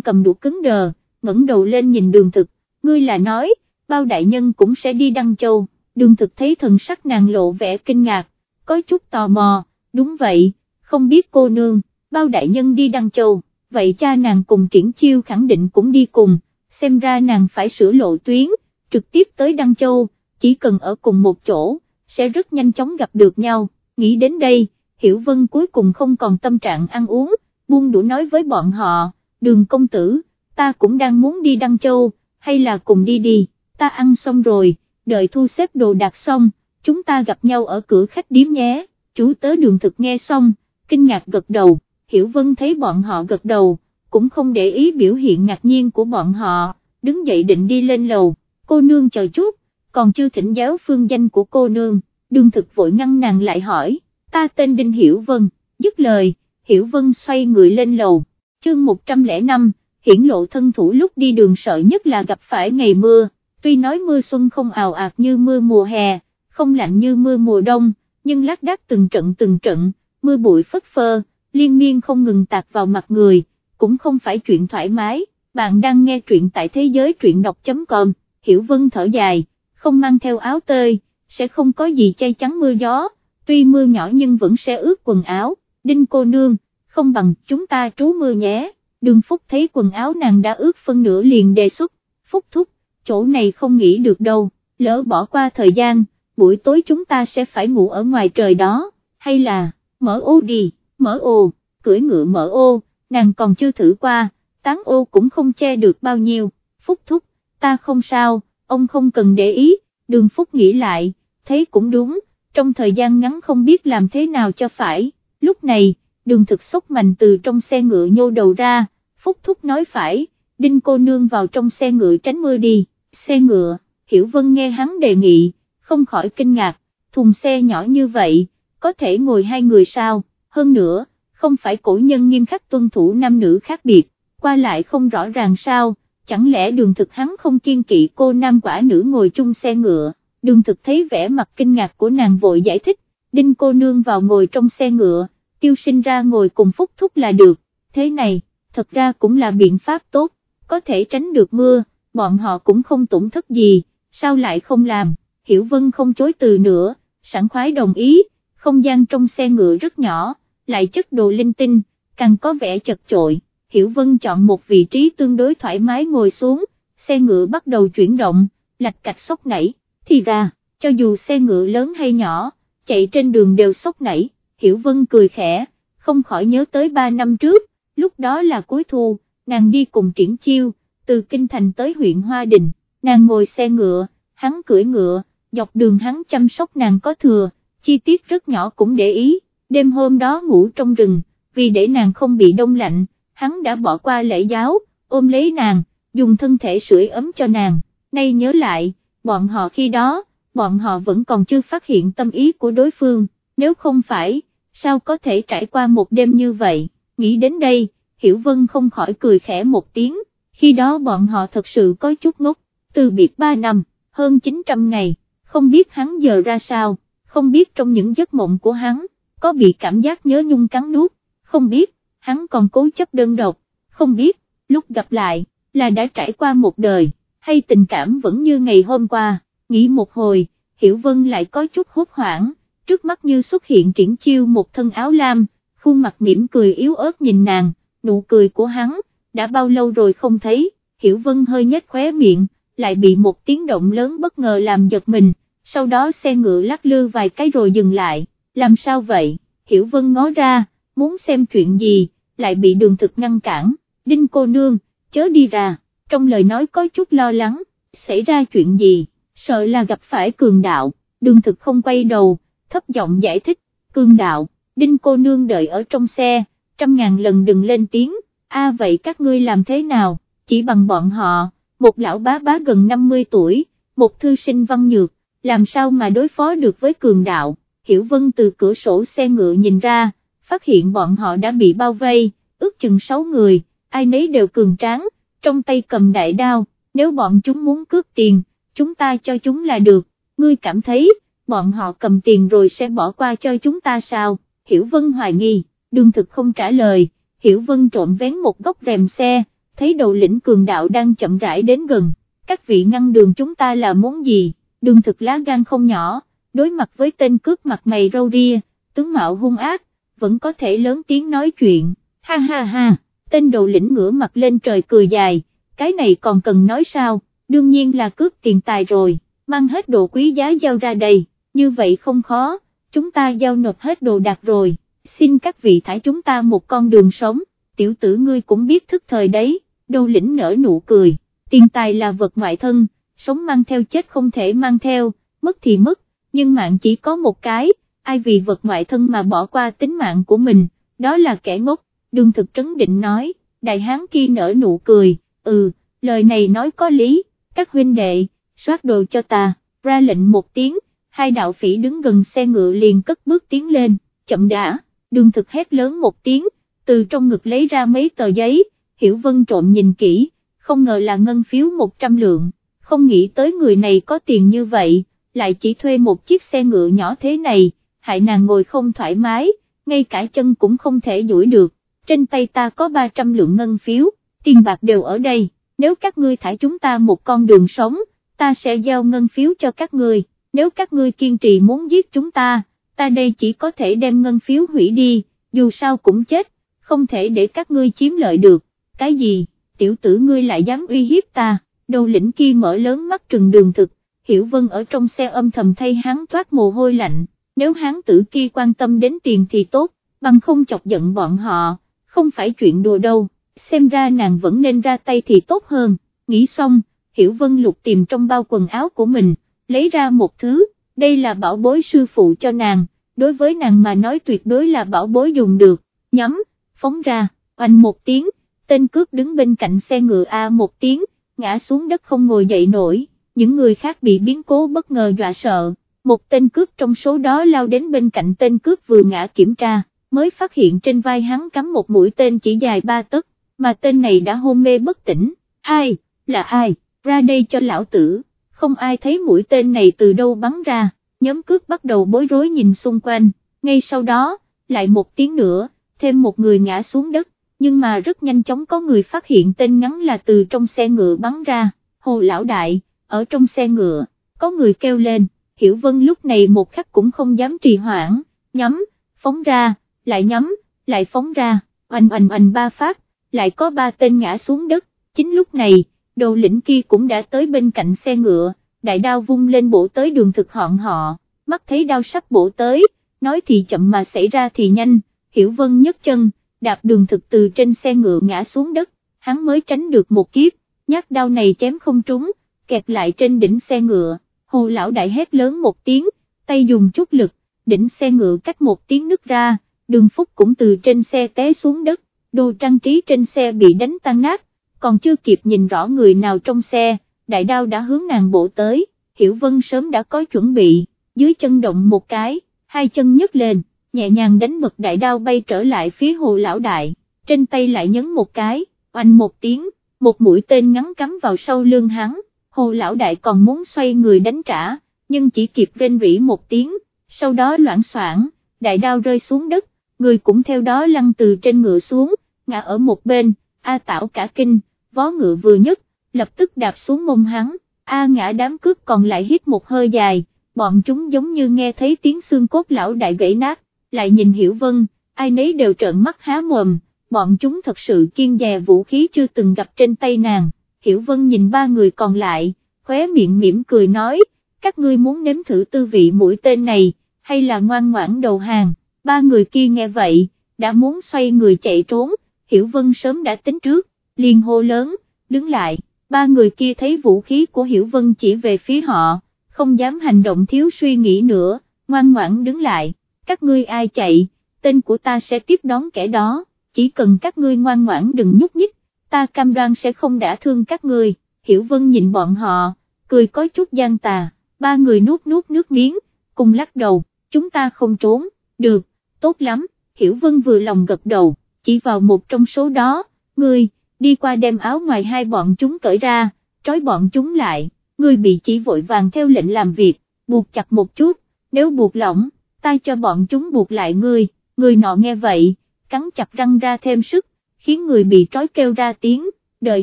cầm đũa cứng đờ, ngẩng đầu lên nhìn đường thực, ngươi là nói, bao đại nhân cũng sẽ đi Đăng Châu, đường thực thấy thần sắc nàng lộ vẻ kinh ngạc, có chút tò mò, đúng vậy, không biết cô nương, bao đại nhân đi Đăng Châu, vậy cha nàng cùng triển chiêu khẳng định cũng đi cùng, xem ra nàng phải sửa lộ tuyến, trực tiếp tới Đăng Châu, chỉ cần ở cùng một chỗ, sẽ rất nhanh chóng gặp được nhau, nghĩ đến đây, Hiểu Vân cuối cùng không còn tâm trạng ăn uống, buông đũa nói với bọn họ, đường công tử, ta cũng đang muốn đi Đăng Châu, hay là cùng đi đi, ta ăn xong rồi, đợi thu xếp đồ đạc xong, chúng ta gặp nhau ở cửa khách điếm nhé, chú tớ đường thực nghe xong, kinh ngạc gật đầu, Hiểu Vân thấy bọn họ gật đầu, cũng không để ý biểu hiện ngạc nhiên của bọn họ, đứng dậy định đi lên lầu, cô nương chờ chút, còn chưa thỉnh giáo phương danh của cô nương, đương thực vội ngăn nàng lại hỏi, ta tên Đinh Hiểu Vân, dứt lời, Hiểu Vân xoay người lên lầu, chương 105, hiển lộ thân thủ lúc đi đường sợ nhất là gặp phải ngày mưa, tuy nói mưa xuân không ào ạt như mưa mùa hè, không lạnh như mưa mùa đông, nhưng lác đác từng trận từng trận, mưa bụi phất phơ, liên miên không ngừng tạt vào mặt người, cũng không phải chuyện thoải mái, bạn đang nghe truyện tại thế giới truyện đọc.com, Hiểu Vân thở dài, không mang theo áo tơi, sẽ không có gì chay chắn mưa gió, tuy mưa nhỏ nhưng vẫn sẽ ướt quần áo, đinh cô nương, không bằng chúng ta trú mưa nhé, đường Phúc thấy quần áo nàng đã ướt phân nửa liền đề xuất, Phúc thúc, chỗ này không nghĩ được đâu, lỡ bỏ qua thời gian, buổi tối chúng ta sẽ phải ngủ ở ngoài trời đó, hay là, mở ô đi, mở ô, cưỡi ngựa mở ô, nàng còn chưa thử qua, tán ô cũng không che được bao nhiêu, Phúc thúc, ta không sao, ông không cần để ý, đường Phúc nghĩ lại, thấy cũng đúng, trong thời gian ngắn không biết làm thế nào cho phải, lúc này, đường thực sốc mạnh từ trong xe ngựa nhô đầu ra, Phúc Thúc nói phải, đinh cô nương vào trong xe ngựa tránh mưa đi, xe ngựa, Hiểu Vân nghe hắn đề nghị, không khỏi kinh ngạc, thùng xe nhỏ như vậy, có thể ngồi hai người sao, hơn nữa, không phải cổ nhân nghiêm khắc tuân thủ nam nữ khác biệt, qua lại không rõ ràng sao, chẳng lẽ đường thực hắn không kiên kỵ cô nam quả nữ ngồi chung xe ngựa, đường thực thấy vẻ mặt kinh ngạc của nàng vội giải thích, đinh cô nương vào ngồi trong xe ngựa, tiêu sinh ra ngồi cùng phúc thúc là được, thế này, thật ra cũng là biện pháp tốt, có thể tránh được mưa, bọn họ cũng không tổn thất gì, sao lại không làm, Hiểu Vân không chối từ nữa, sẵn khoái đồng ý, không gian trong xe ngựa rất nhỏ, lại chất đồ linh tinh, càng có vẻ chật chội, Hiểu Vân chọn một vị trí tương đối thoải mái ngồi xuống, xe ngựa bắt đầu chuyển động, lạch cạch sốc nảy, thì ra, cho dù xe ngựa lớn hay nhỏ, chạy trên đường đều sốc nảy, Hiểu Vân cười khẽ, không khỏi nhớ tới 3 năm trước, lúc đó là cuối thu, nàng đi cùng triển chiêu, từ Kinh Thành tới huyện Hoa Đình, nàng ngồi xe ngựa, hắn cưỡi ngựa, dọc đường hắn chăm sóc nàng có thừa, chi tiết rất nhỏ cũng để ý, đêm hôm đó ngủ trong rừng, vì để nàng không bị đông lạnh, hắn đã bỏ qua lễ giáo, ôm lấy nàng, dùng thân thể sưởi ấm cho nàng, nay nhớ lại, bọn họ khi đó, bọn họ vẫn còn chưa phát hiện tâm ý của đối phương, nếu không phải, sao có thể trải qua một đêm như vậy, nghĩ đến đây, Hiểu Vân không khỏi cười khẽ một tiếng, khi đó bọn họ thật sự có chút ngốc, từ biệt 3 năm, hơn 900 ngày, không biết hắn giờ ra sao, không biết trong những giấc mộng của hắn, có bị cảm giác nhớ nhung cắn nuốt, không biết, hắn còn cố chấp đơn độc, không biết, lúc gặp lại, là đã trải qua một đời, hay tình cảm vẫn như ngày hôm qua, nghĩ một hồi, Hiểu Vân lại có chút hốt hoảng, trước mắt như xuất hiện triển chiêu một thân áo lam, khuôn mặt mỉm cười yếu ớt nhìn nàng, nụ cười của hắn, đã bao lâu rồi không thấy, Hiểu Vân hơi nhếch khóe miệng, lại bị một tiếng động lớn bất ngờ làm giật mình, sau đó xe ngựa lắc lư vài cái rồi dừng lại, làm sao vậy, Hiểu Vân ngó ra, muốn xem chuyện gì, lại bị đường thực ngăn cản, đinh cô nương, chớ đi ra, trong lời nói có chút lo lắng, xảy ra chuyện gì, sợ là gặp phải cường đạo, đường thực không quay đầu, thấp giọng giải thích, cường đạo, đinh cô nương đợi ở trong xe, trăm ngàn lần đừng lên tiếng, a vậy các ngươi làm thế nào, chỉ bằng bọn họ, một lão bá bá gần 50 tuổi, một thư sinh văn nhược, làm sao mà đối phó được với cường đạo, Hiểu Vân từ cửa sổ xe ngựa nhìn ra, phát hiện bọn họ đã bị bao vây, ước chừng 6 người, ai nấy đều cường tráng, trong tay cầm đại đao, nếu bọn chúng muốn cướp tiền, chúng ta cho chúng là được, ngươi cảm thấy, bọn họ cầm tiền rồi sẽ bỏ qua cho chúng ta sao, Hiểu Vân hoài nghi, đương thực không trả lời, Hiểu Vân trộm vén một góc rèm xe, thấy đầu lĩnh cường đạo đang chậm rãi đến gần, các vị ngăn đường chúng ta là muốn gì, đường thực lá gan không nhỏ, đối mặt với tên cướp mặt mày râu ria, tướng mạo hung ác, vẫn có thể lớn tiếng nói chuyện, ha ha ha, tên đầu lĩnh ngửa mặt lên trời cười dài, cái này còn cần nói sao, đương nhiên là cướp tiền tài rồi, mang hết đồ quý giá giao ra đây, như vậy không khó, chúng ta giao nộp hết đồ đạc rồi, xin các vị thải chúng ta một con đường sống, tiểu tử ngươi cũng biết thức thời đấy, đầu lĩnh nở nụ cười, tiền tài là vật ngoại thân, sống mang theo chết không thể mang theo, mất thì mất, nhưng mạng chỉ có một cái, ai vì vật ngoại thân mà bỏ qua tính mạng của mình, đó là kẻ ngốc, đường thực trấn định nói, đại hán kia nở nụ cười, ừ, lời này nói có lý, các huynh đệ, soát đồ cho ta, ra lệnh một tiếng, hai đạo phỉ đứng gần xe ngựa liền cất bước tiến lên, chậm đã, đường thực hét lớn một tiếng, từ trong ngực lấy ra mấy tờ giấy, hiểu vân trộm nhìn kỹ, không ngờ là ngân phiếu 100 lượng, không nghĩ tới người này có tiền như vậy, lại chỉ thuê một chiếc xe ngựa nhỏ thế này, hại nàng ngồi không thoải mái, ngay cả chân cũng không thể duỗi được, trên tay ta có 300 lượng ngân phiếu, tiền bạc đều ở đây, nếu các ngươi thải chúng ta một con đường sống, ta sẽ giao ngân phiếu cho các ngươi, nếu các ngươi kiên trì muốn giết chúng ta, ta đây chỉ có thể đem ngân phiếu hủy đi, dù sao cũng chết, không thể để các ngươi chiếm lợi được, cái gì, tiểu tử ngươi lại dám uy hiếp ta, đầu lĩnh kia mở lớn mắt trừng đường thực, Hiểu Vân ở trong xe âm thầm thay hắn thoát mồ hôi lạnh, nếu hắn tử kia quan tâm đến tiền thì tốt, bằng không chọc giận bọn họ, không phải chuyện đùa đâu, xem ra nàng vẫn nên ra tay thì tốt hơn, nghĩ xong, Hiểu Vân lục tìm trong bao quần áo của mình, lấy ra một thứ, đây là bảo bối sư phụ cho nàng, đối với nàng mà nói tuyệt đối là bảo bối dùng được, nhắm, phóng ra, oanh một tiếng, tên cướp đứng bên cạnh xe ngựa A một tiếng, ngã xuống đất không ngồi dậy nổi những người khác bị biến cố bất ngờ dọa sợ, một tên cướp trong số đó lao đến bên cạnh tên cướp vừa ngã kiểm tra, mới phát hiện trên vai hắn cắm một mũi tên chỉ dài ba tấc, mà tên này đã hôn mê bất tỉnh, ai, là ai, ra đây cho lão tử, không ai thấy mũi tên này từ đâu bắn ra, nhóm cướp bắt đầu bối rối nhìn xung quanh, ngay sau đó, lại một tiếng nữa, thêm một người ngã xuống đất, nhưng mà rất nhanh chóng có người phát hiện tên ngắn là từ trong xe ngựa bắn ra, hồ lão đại ở trong xe ngựa, có người kêu lên, Hiểu Vân lúc này một khắc cũng không dám trì hoãn, nhắm, phóng ra, lại nhắm, lại phóng ra, oanh oanh oanh ba phát, lại có ba tên ngã xuống đất, chính lúc này, đầu lĩnh kia cũng đã tới bên cạnh xe ngựa, đại đao vung lên bổ tới đường thực họn họ, mắt thấy đao sắp bổ tới, nói thì chậm mà xảy ra thì nhanh, Hiểu Vân nhấc chân, đạp đường thực từ trên xe ngựa ngã xuống đất, hắn mới tránh được một kiếp, nhát đao này chém không trúng, kẹt lại trên đỉnh xe ngựa, hồ lão đại hét lớn một tiếng, tay dùng chút lực, đỉnh xe ngựa cách một tiếng nứt ra, đường phúc cũng từ trên xe té xuống đất, đồ trang trí trên xe bị đánh tan nát, còn chưa kịp nhìn rõ người nào trong xe, đại đao đã hướng nàng bộ tới, hiểu vân sớm đã có chuẩn bị, dưới chân động một cái, hai chân nhấc lên, nhẹ nhàng đánh bật đại đao bay trở lại phía hồ lão đại, trên tay lại nhấn một cái, oanh một tiếng, một mũi tên ngắn cắm vào sau lưng hắn, hồ lão đại còn muốn xoay người đánh trả, nhưng chỉ kịp rên rỉ một tiếng, sau đó loãng soạn, đại đao rơi xuống đất, người cũng theo đó lăn từ trên ngựa xuống, ngã ở một bên, A Tảo cả kinh, vó ngựa vừa nhất, lập tức đạp xuống mông hắn, A ngã đám cướp còn lại hít một hơi dài, bọn chúng giống như nghe thấy tiếng xương cốt lão đại gãy nát, lại nhìn Hiểu Vân, ai nấy đều trợn mắt há mồm, bọn chúng thật sự kiên dè vũ khí chưa từng gặp trên tay nàng, Hiểu Vân nhìn ba người còn lại, khóe miệng mỉm cười nói, các ngươi muốn nếm thử tư vị mũi tên này, hay là ngoan ngoãn đầu hàng, ba người kia nghe vậy, đã muốn xoay người chạy trốn, Hiểu Vân sớm đã tính trước, liền hô lớn, đứng lại, ba người kia thấy vũ khí của Hiểu Vân chỉ về phía họ, không dám hành động thiếu suy nghĩ nữa, ngoan ngoãn đứng lại, các ngươi ai chạy, tên của ta sẽ tiếp đón kẻ đó, chỉ cần các ngươi ngoan ngoãn đừng nhúc nhích, ta cam đoan sẽ không đả thương các ngươi, Hiểu Vân nhìn bọn họ, cười có chút gian tà, ba người nuốt nuốt nước miếng, cùng lắc đầu, chúng ta không trốn, được, tốt lắm, Hiểu Vân vừa lòng gật đầu, chỉ vào một trong số đó, ngươi, đi qua đem áo ngoài hai bọn chúng cởi ra, trói bọn chúng lại, ngươi bị chỉ vội vàng theo lệnh làm việc, buộc chặt một chút, nếu buộc lỏng, ta cho bọn chúng buộc lại ngươi, người nọ nghe vậy, cắn chặt răng ra thêm sức, khiến người bị trói kêu ra tiếng, đợi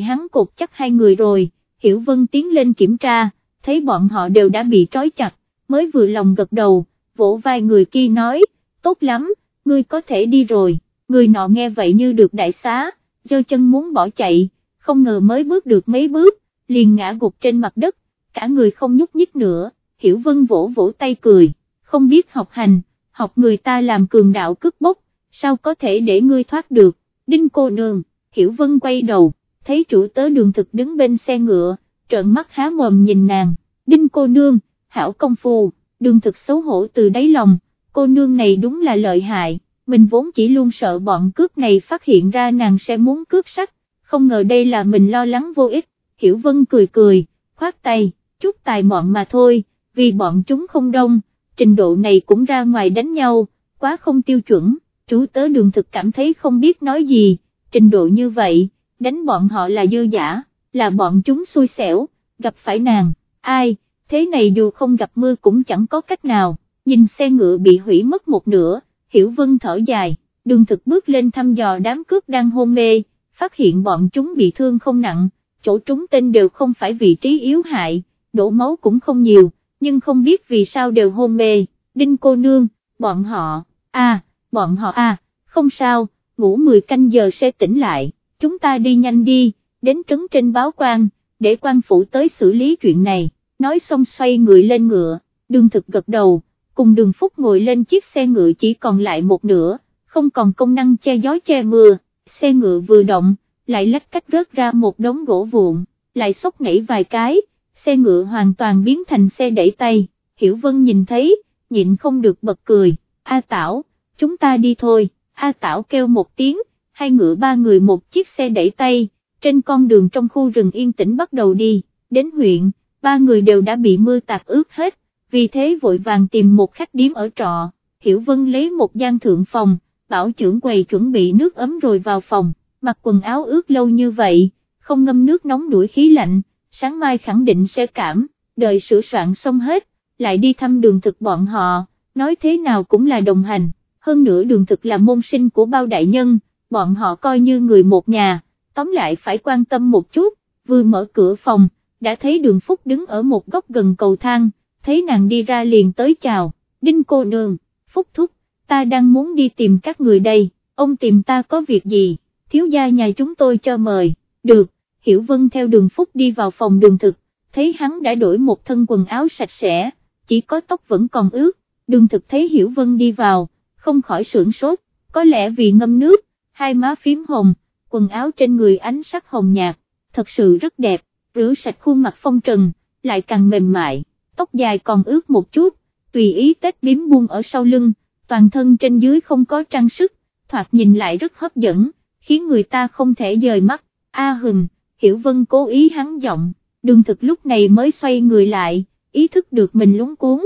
hắn cột chắc hai người rồi, Hiểu Vân tiến lên kiểm tra, thấy bọn họ đều đã bị trói chặt, mới vừa lòng gật đầu, vỗ vai người kia nói, tốt lắm, ngươi có thể đi rồi, người nọ nghe vậy như được đại xá, giơ chân muốn bỏ chạy, không ngờ mới bước được mấy bước, liền ngã gục trên mặt đất, cả người không nhúc nhích nữa, Hiểu Vân vỗ vỗ tay cười, không biết học hành, học người ta làm cường đạo cướp bóc, sao có thể để ngươi thoát được, đinh cô nương, Hiểu Vân quay đầu, thấy chủ tớ đường thực đứng bên xe ngựa, trợn mắt há mồm nhìn nàng, đinh cô nương, hảo công phu, đường thực xấu hổ từ đáy lòng, cô nương này đúng là lợi hại, mình vốn chỉ luôn sợ bọn cướp này phát hiện ra nàng sẽ muốn cướp sách, không ngờ đây là mình lo lắng vô ích, Hiểu Vân cười cười, khoát tay, chút tài mọn mà thôi, vì bọn chúng không đông, trình độ này cũng ra ngoài đánh nhau, quá không tiêu chuẩn, chú tớ đường thực cảm thấy không biết nói gì, trình độ như vậy, đánh bọn họ là dư giả, là bọn chúng xui xẻo, gặp phải nàng, ai, thế này dù không gặp mưa cũng chẳng có cách nào, nhìn xe ngựa bị hủy mất một nửa, hiểu vân thở dài, đường thực bước lên thăm dò đám cướp đang hôn mê, phát hiện bọn chúng bị thương không nặng, chỗ trúng tên đều không phải vị trí yếu hại, đổ máu cũng không nhiều, nhưng không biết vì sao đều hôn mê, đinh cô nương, bọn họ, à, bọn họ à, không sao, ngủ 10 canh giờ sẽ tỉnh lại, chúng ta đi nhanh đi, đến trấn trên báo quan, để quan phủ tới xử lý chuyện này, nói xong xoay người lên ngựa, đường thực gật đầu, cùng đường phúc ngồi lên chiếc xe ngựa chỉ còn lại một nửa, không còn công năng che gió che mưa, xe ngựa vừa động, lại lách cách rớt ra một đống gỗ vụn, lại sốc nảy vài cái, xe ngựa hoàn toàn biến thành xe đẩy tay, Hiểu Vân nhìn thấy, nhịn không được bật cười, A Tảo, chúng ta đi thôi, A Tảo kêu một tiếng, hai ngựa ba người một chiếc xe đẩy tay, trên con đường trong khu rừng yên tĩnh bắt đầu đi, đến huyện, ba người đều đã bị mưa tạt ướt hết, vì thế vội vàng tìm một khách điếm ở trọ, Hiểu Vân lấy một gian thượng phòng, bảo trưởng quầy chuẩn bị nước ấm rồi vào phòng, mặc quần áo ướt lâu như vậy, không ngâm nước nóng đuổi khí lạnh, sáng mai khẳng định sẽ cảm, đợi sửa soạn xong hết, lại đi thăm đường thực bọn họ, nói thế nào cũng là đồng hành, hơn nữa đường thực là môn sinh của bao đại nhân, bọn họ coi như người một nhà, tóm lại phải quan tâm một chút, vừa mở cửa phòng, đã thấy đường phúc đứng ở một góc gần cầu thang, thấy nàng đi ra liền tới chào, đinh cô nương, phúc thúc, ta đang muốn đi tìm các người đây, ông tìm ta có việc gì, thiếu gia nhà chúng tôi cho mời, được, Hiểu Vân theo đường phúc đi vào phòng đường thực, thấy hắn đã đổi một thân quần áo sạch sẽ, chỉ có tóc vẫn còn ướt, đường thực thấy Hiểu Vân đi vào, không khỏi sưởng sốt, có lẽ vì ngâm nước, hai má phím hồng, quần áo trên người ánh sắc hồng nhạt, thật sự rất đẹp, rửa sạch khuôn mặt phong trần, lại càng mềm mại, tóc dài còn ướt một chút, tùy ý tết biếm buông ở sau lưng, toàn thân trên dưới không có trang sức, thoạt nhìn lại rất hấp dẫn, khiến người ta không thể rời mắt, a hừng, Hiểu Vân cố ý hắn giọng, đường thực lúc này mới xoay người lại, ý thức được mình lúng cuốn,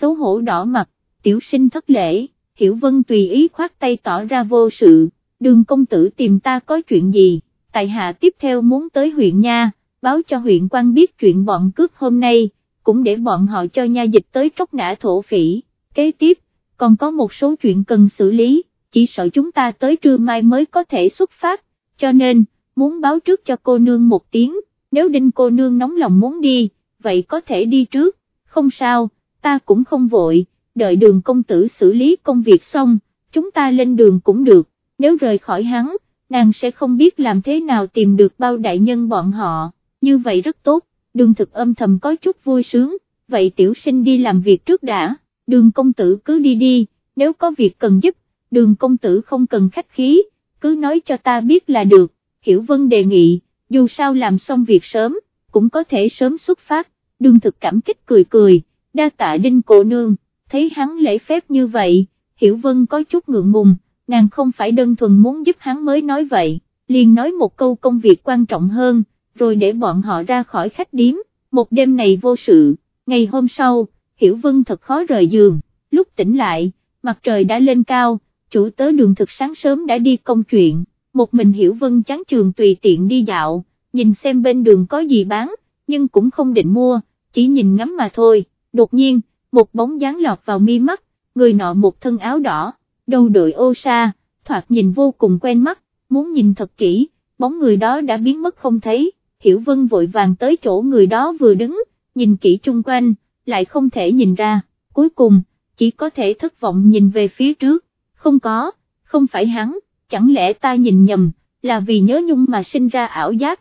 xấu hổ đỏ mặt, tiểu sinh thất lễ, Hiểu Vân tùy ý khoát tay tỏ ra vô sự, đường công tử tìm ta có chuyện gì, tại hạ tiếp theo muốn tới huyện nha, báo cho huyện quan biết chuyện bọn cướp hôm nay, cũng để bọn họ cho nha dịch tới tróc nã thổ phỉ, kế tiếp, còn có một số chuyện cần xử lý, chỉ sợ chúng ta tới trưa mai mới có thể xuất phát, cho nên, muốn báo trước cho cô nương một tiếng, nếu đinh cô nương nóng lòng muốn đi, vậy có thể đi trước, không sao, ta cũng không vội, đợi đường công tử xử lý công việc xong, chúng ta lên đường cũng được, nếu rời khỏi hắn, nàng sẽ không biết làm thế nào tìm được bao đại nhân bọn họ, như vậy rất tốt, đường thực âm thầm có chút vui sướng, vậy tiểu sinh đi làm việc trước đã, đường công tử cứ đi đi, nếu có việc cần giúp, đường công tử không cần khách khí, cứ nói cho ta biết là được, Hiểu Vân đề nghị, dù sao làm xong việc sớm, cũng có thể sớm xuất phát, đường thực cảm kích cười cười, đa tạ đinh cổ nương, thấy hắn lễ phép như vậy, Hiểu Vân có chút ngượng ngùng, nàng không phải đơn thuần muốn giúp hắn mới nói vậy, liền nói một câu công việc quan trọng hơn, rồi để bọn họ ra khỏi khách điếm, một đêm này vô sự, ngày hôm sau, Hiểu Vân thật khó rời giường, lúc tỉnh lại, mặt trời đã lên cao, chủ tớ đường thực sáng sớm đã đi công chuyện, một mình Hiểu Vân chán trường tùy tiện đi dạo, nhìn xem bên đường có gì bán, nhưng cũng không định mua, chỉ nhìn ngắm mà thôi, đột nhiên, một bóng dáng lọt vào mi mắt, người nọ một thân áo đỏ, đầu đội ô sa, thoạt nhìn vô cùng quen mắt, muốn nhìn thật kỹ, bóng người đó đã biến mất không thấy, Hiểu Vân vội vàng tới chỗ người đó vừa đứng, nhìn kỹ chung quanh, lại không thể nhìn ra, cuối cùng, chỉ có thể thất vọng nhìn về phía trước, không có, không phải hắn, chẳng lẽ ta nhìn nhầm, là vì nhớ nhung mà sinh ra ảo giác,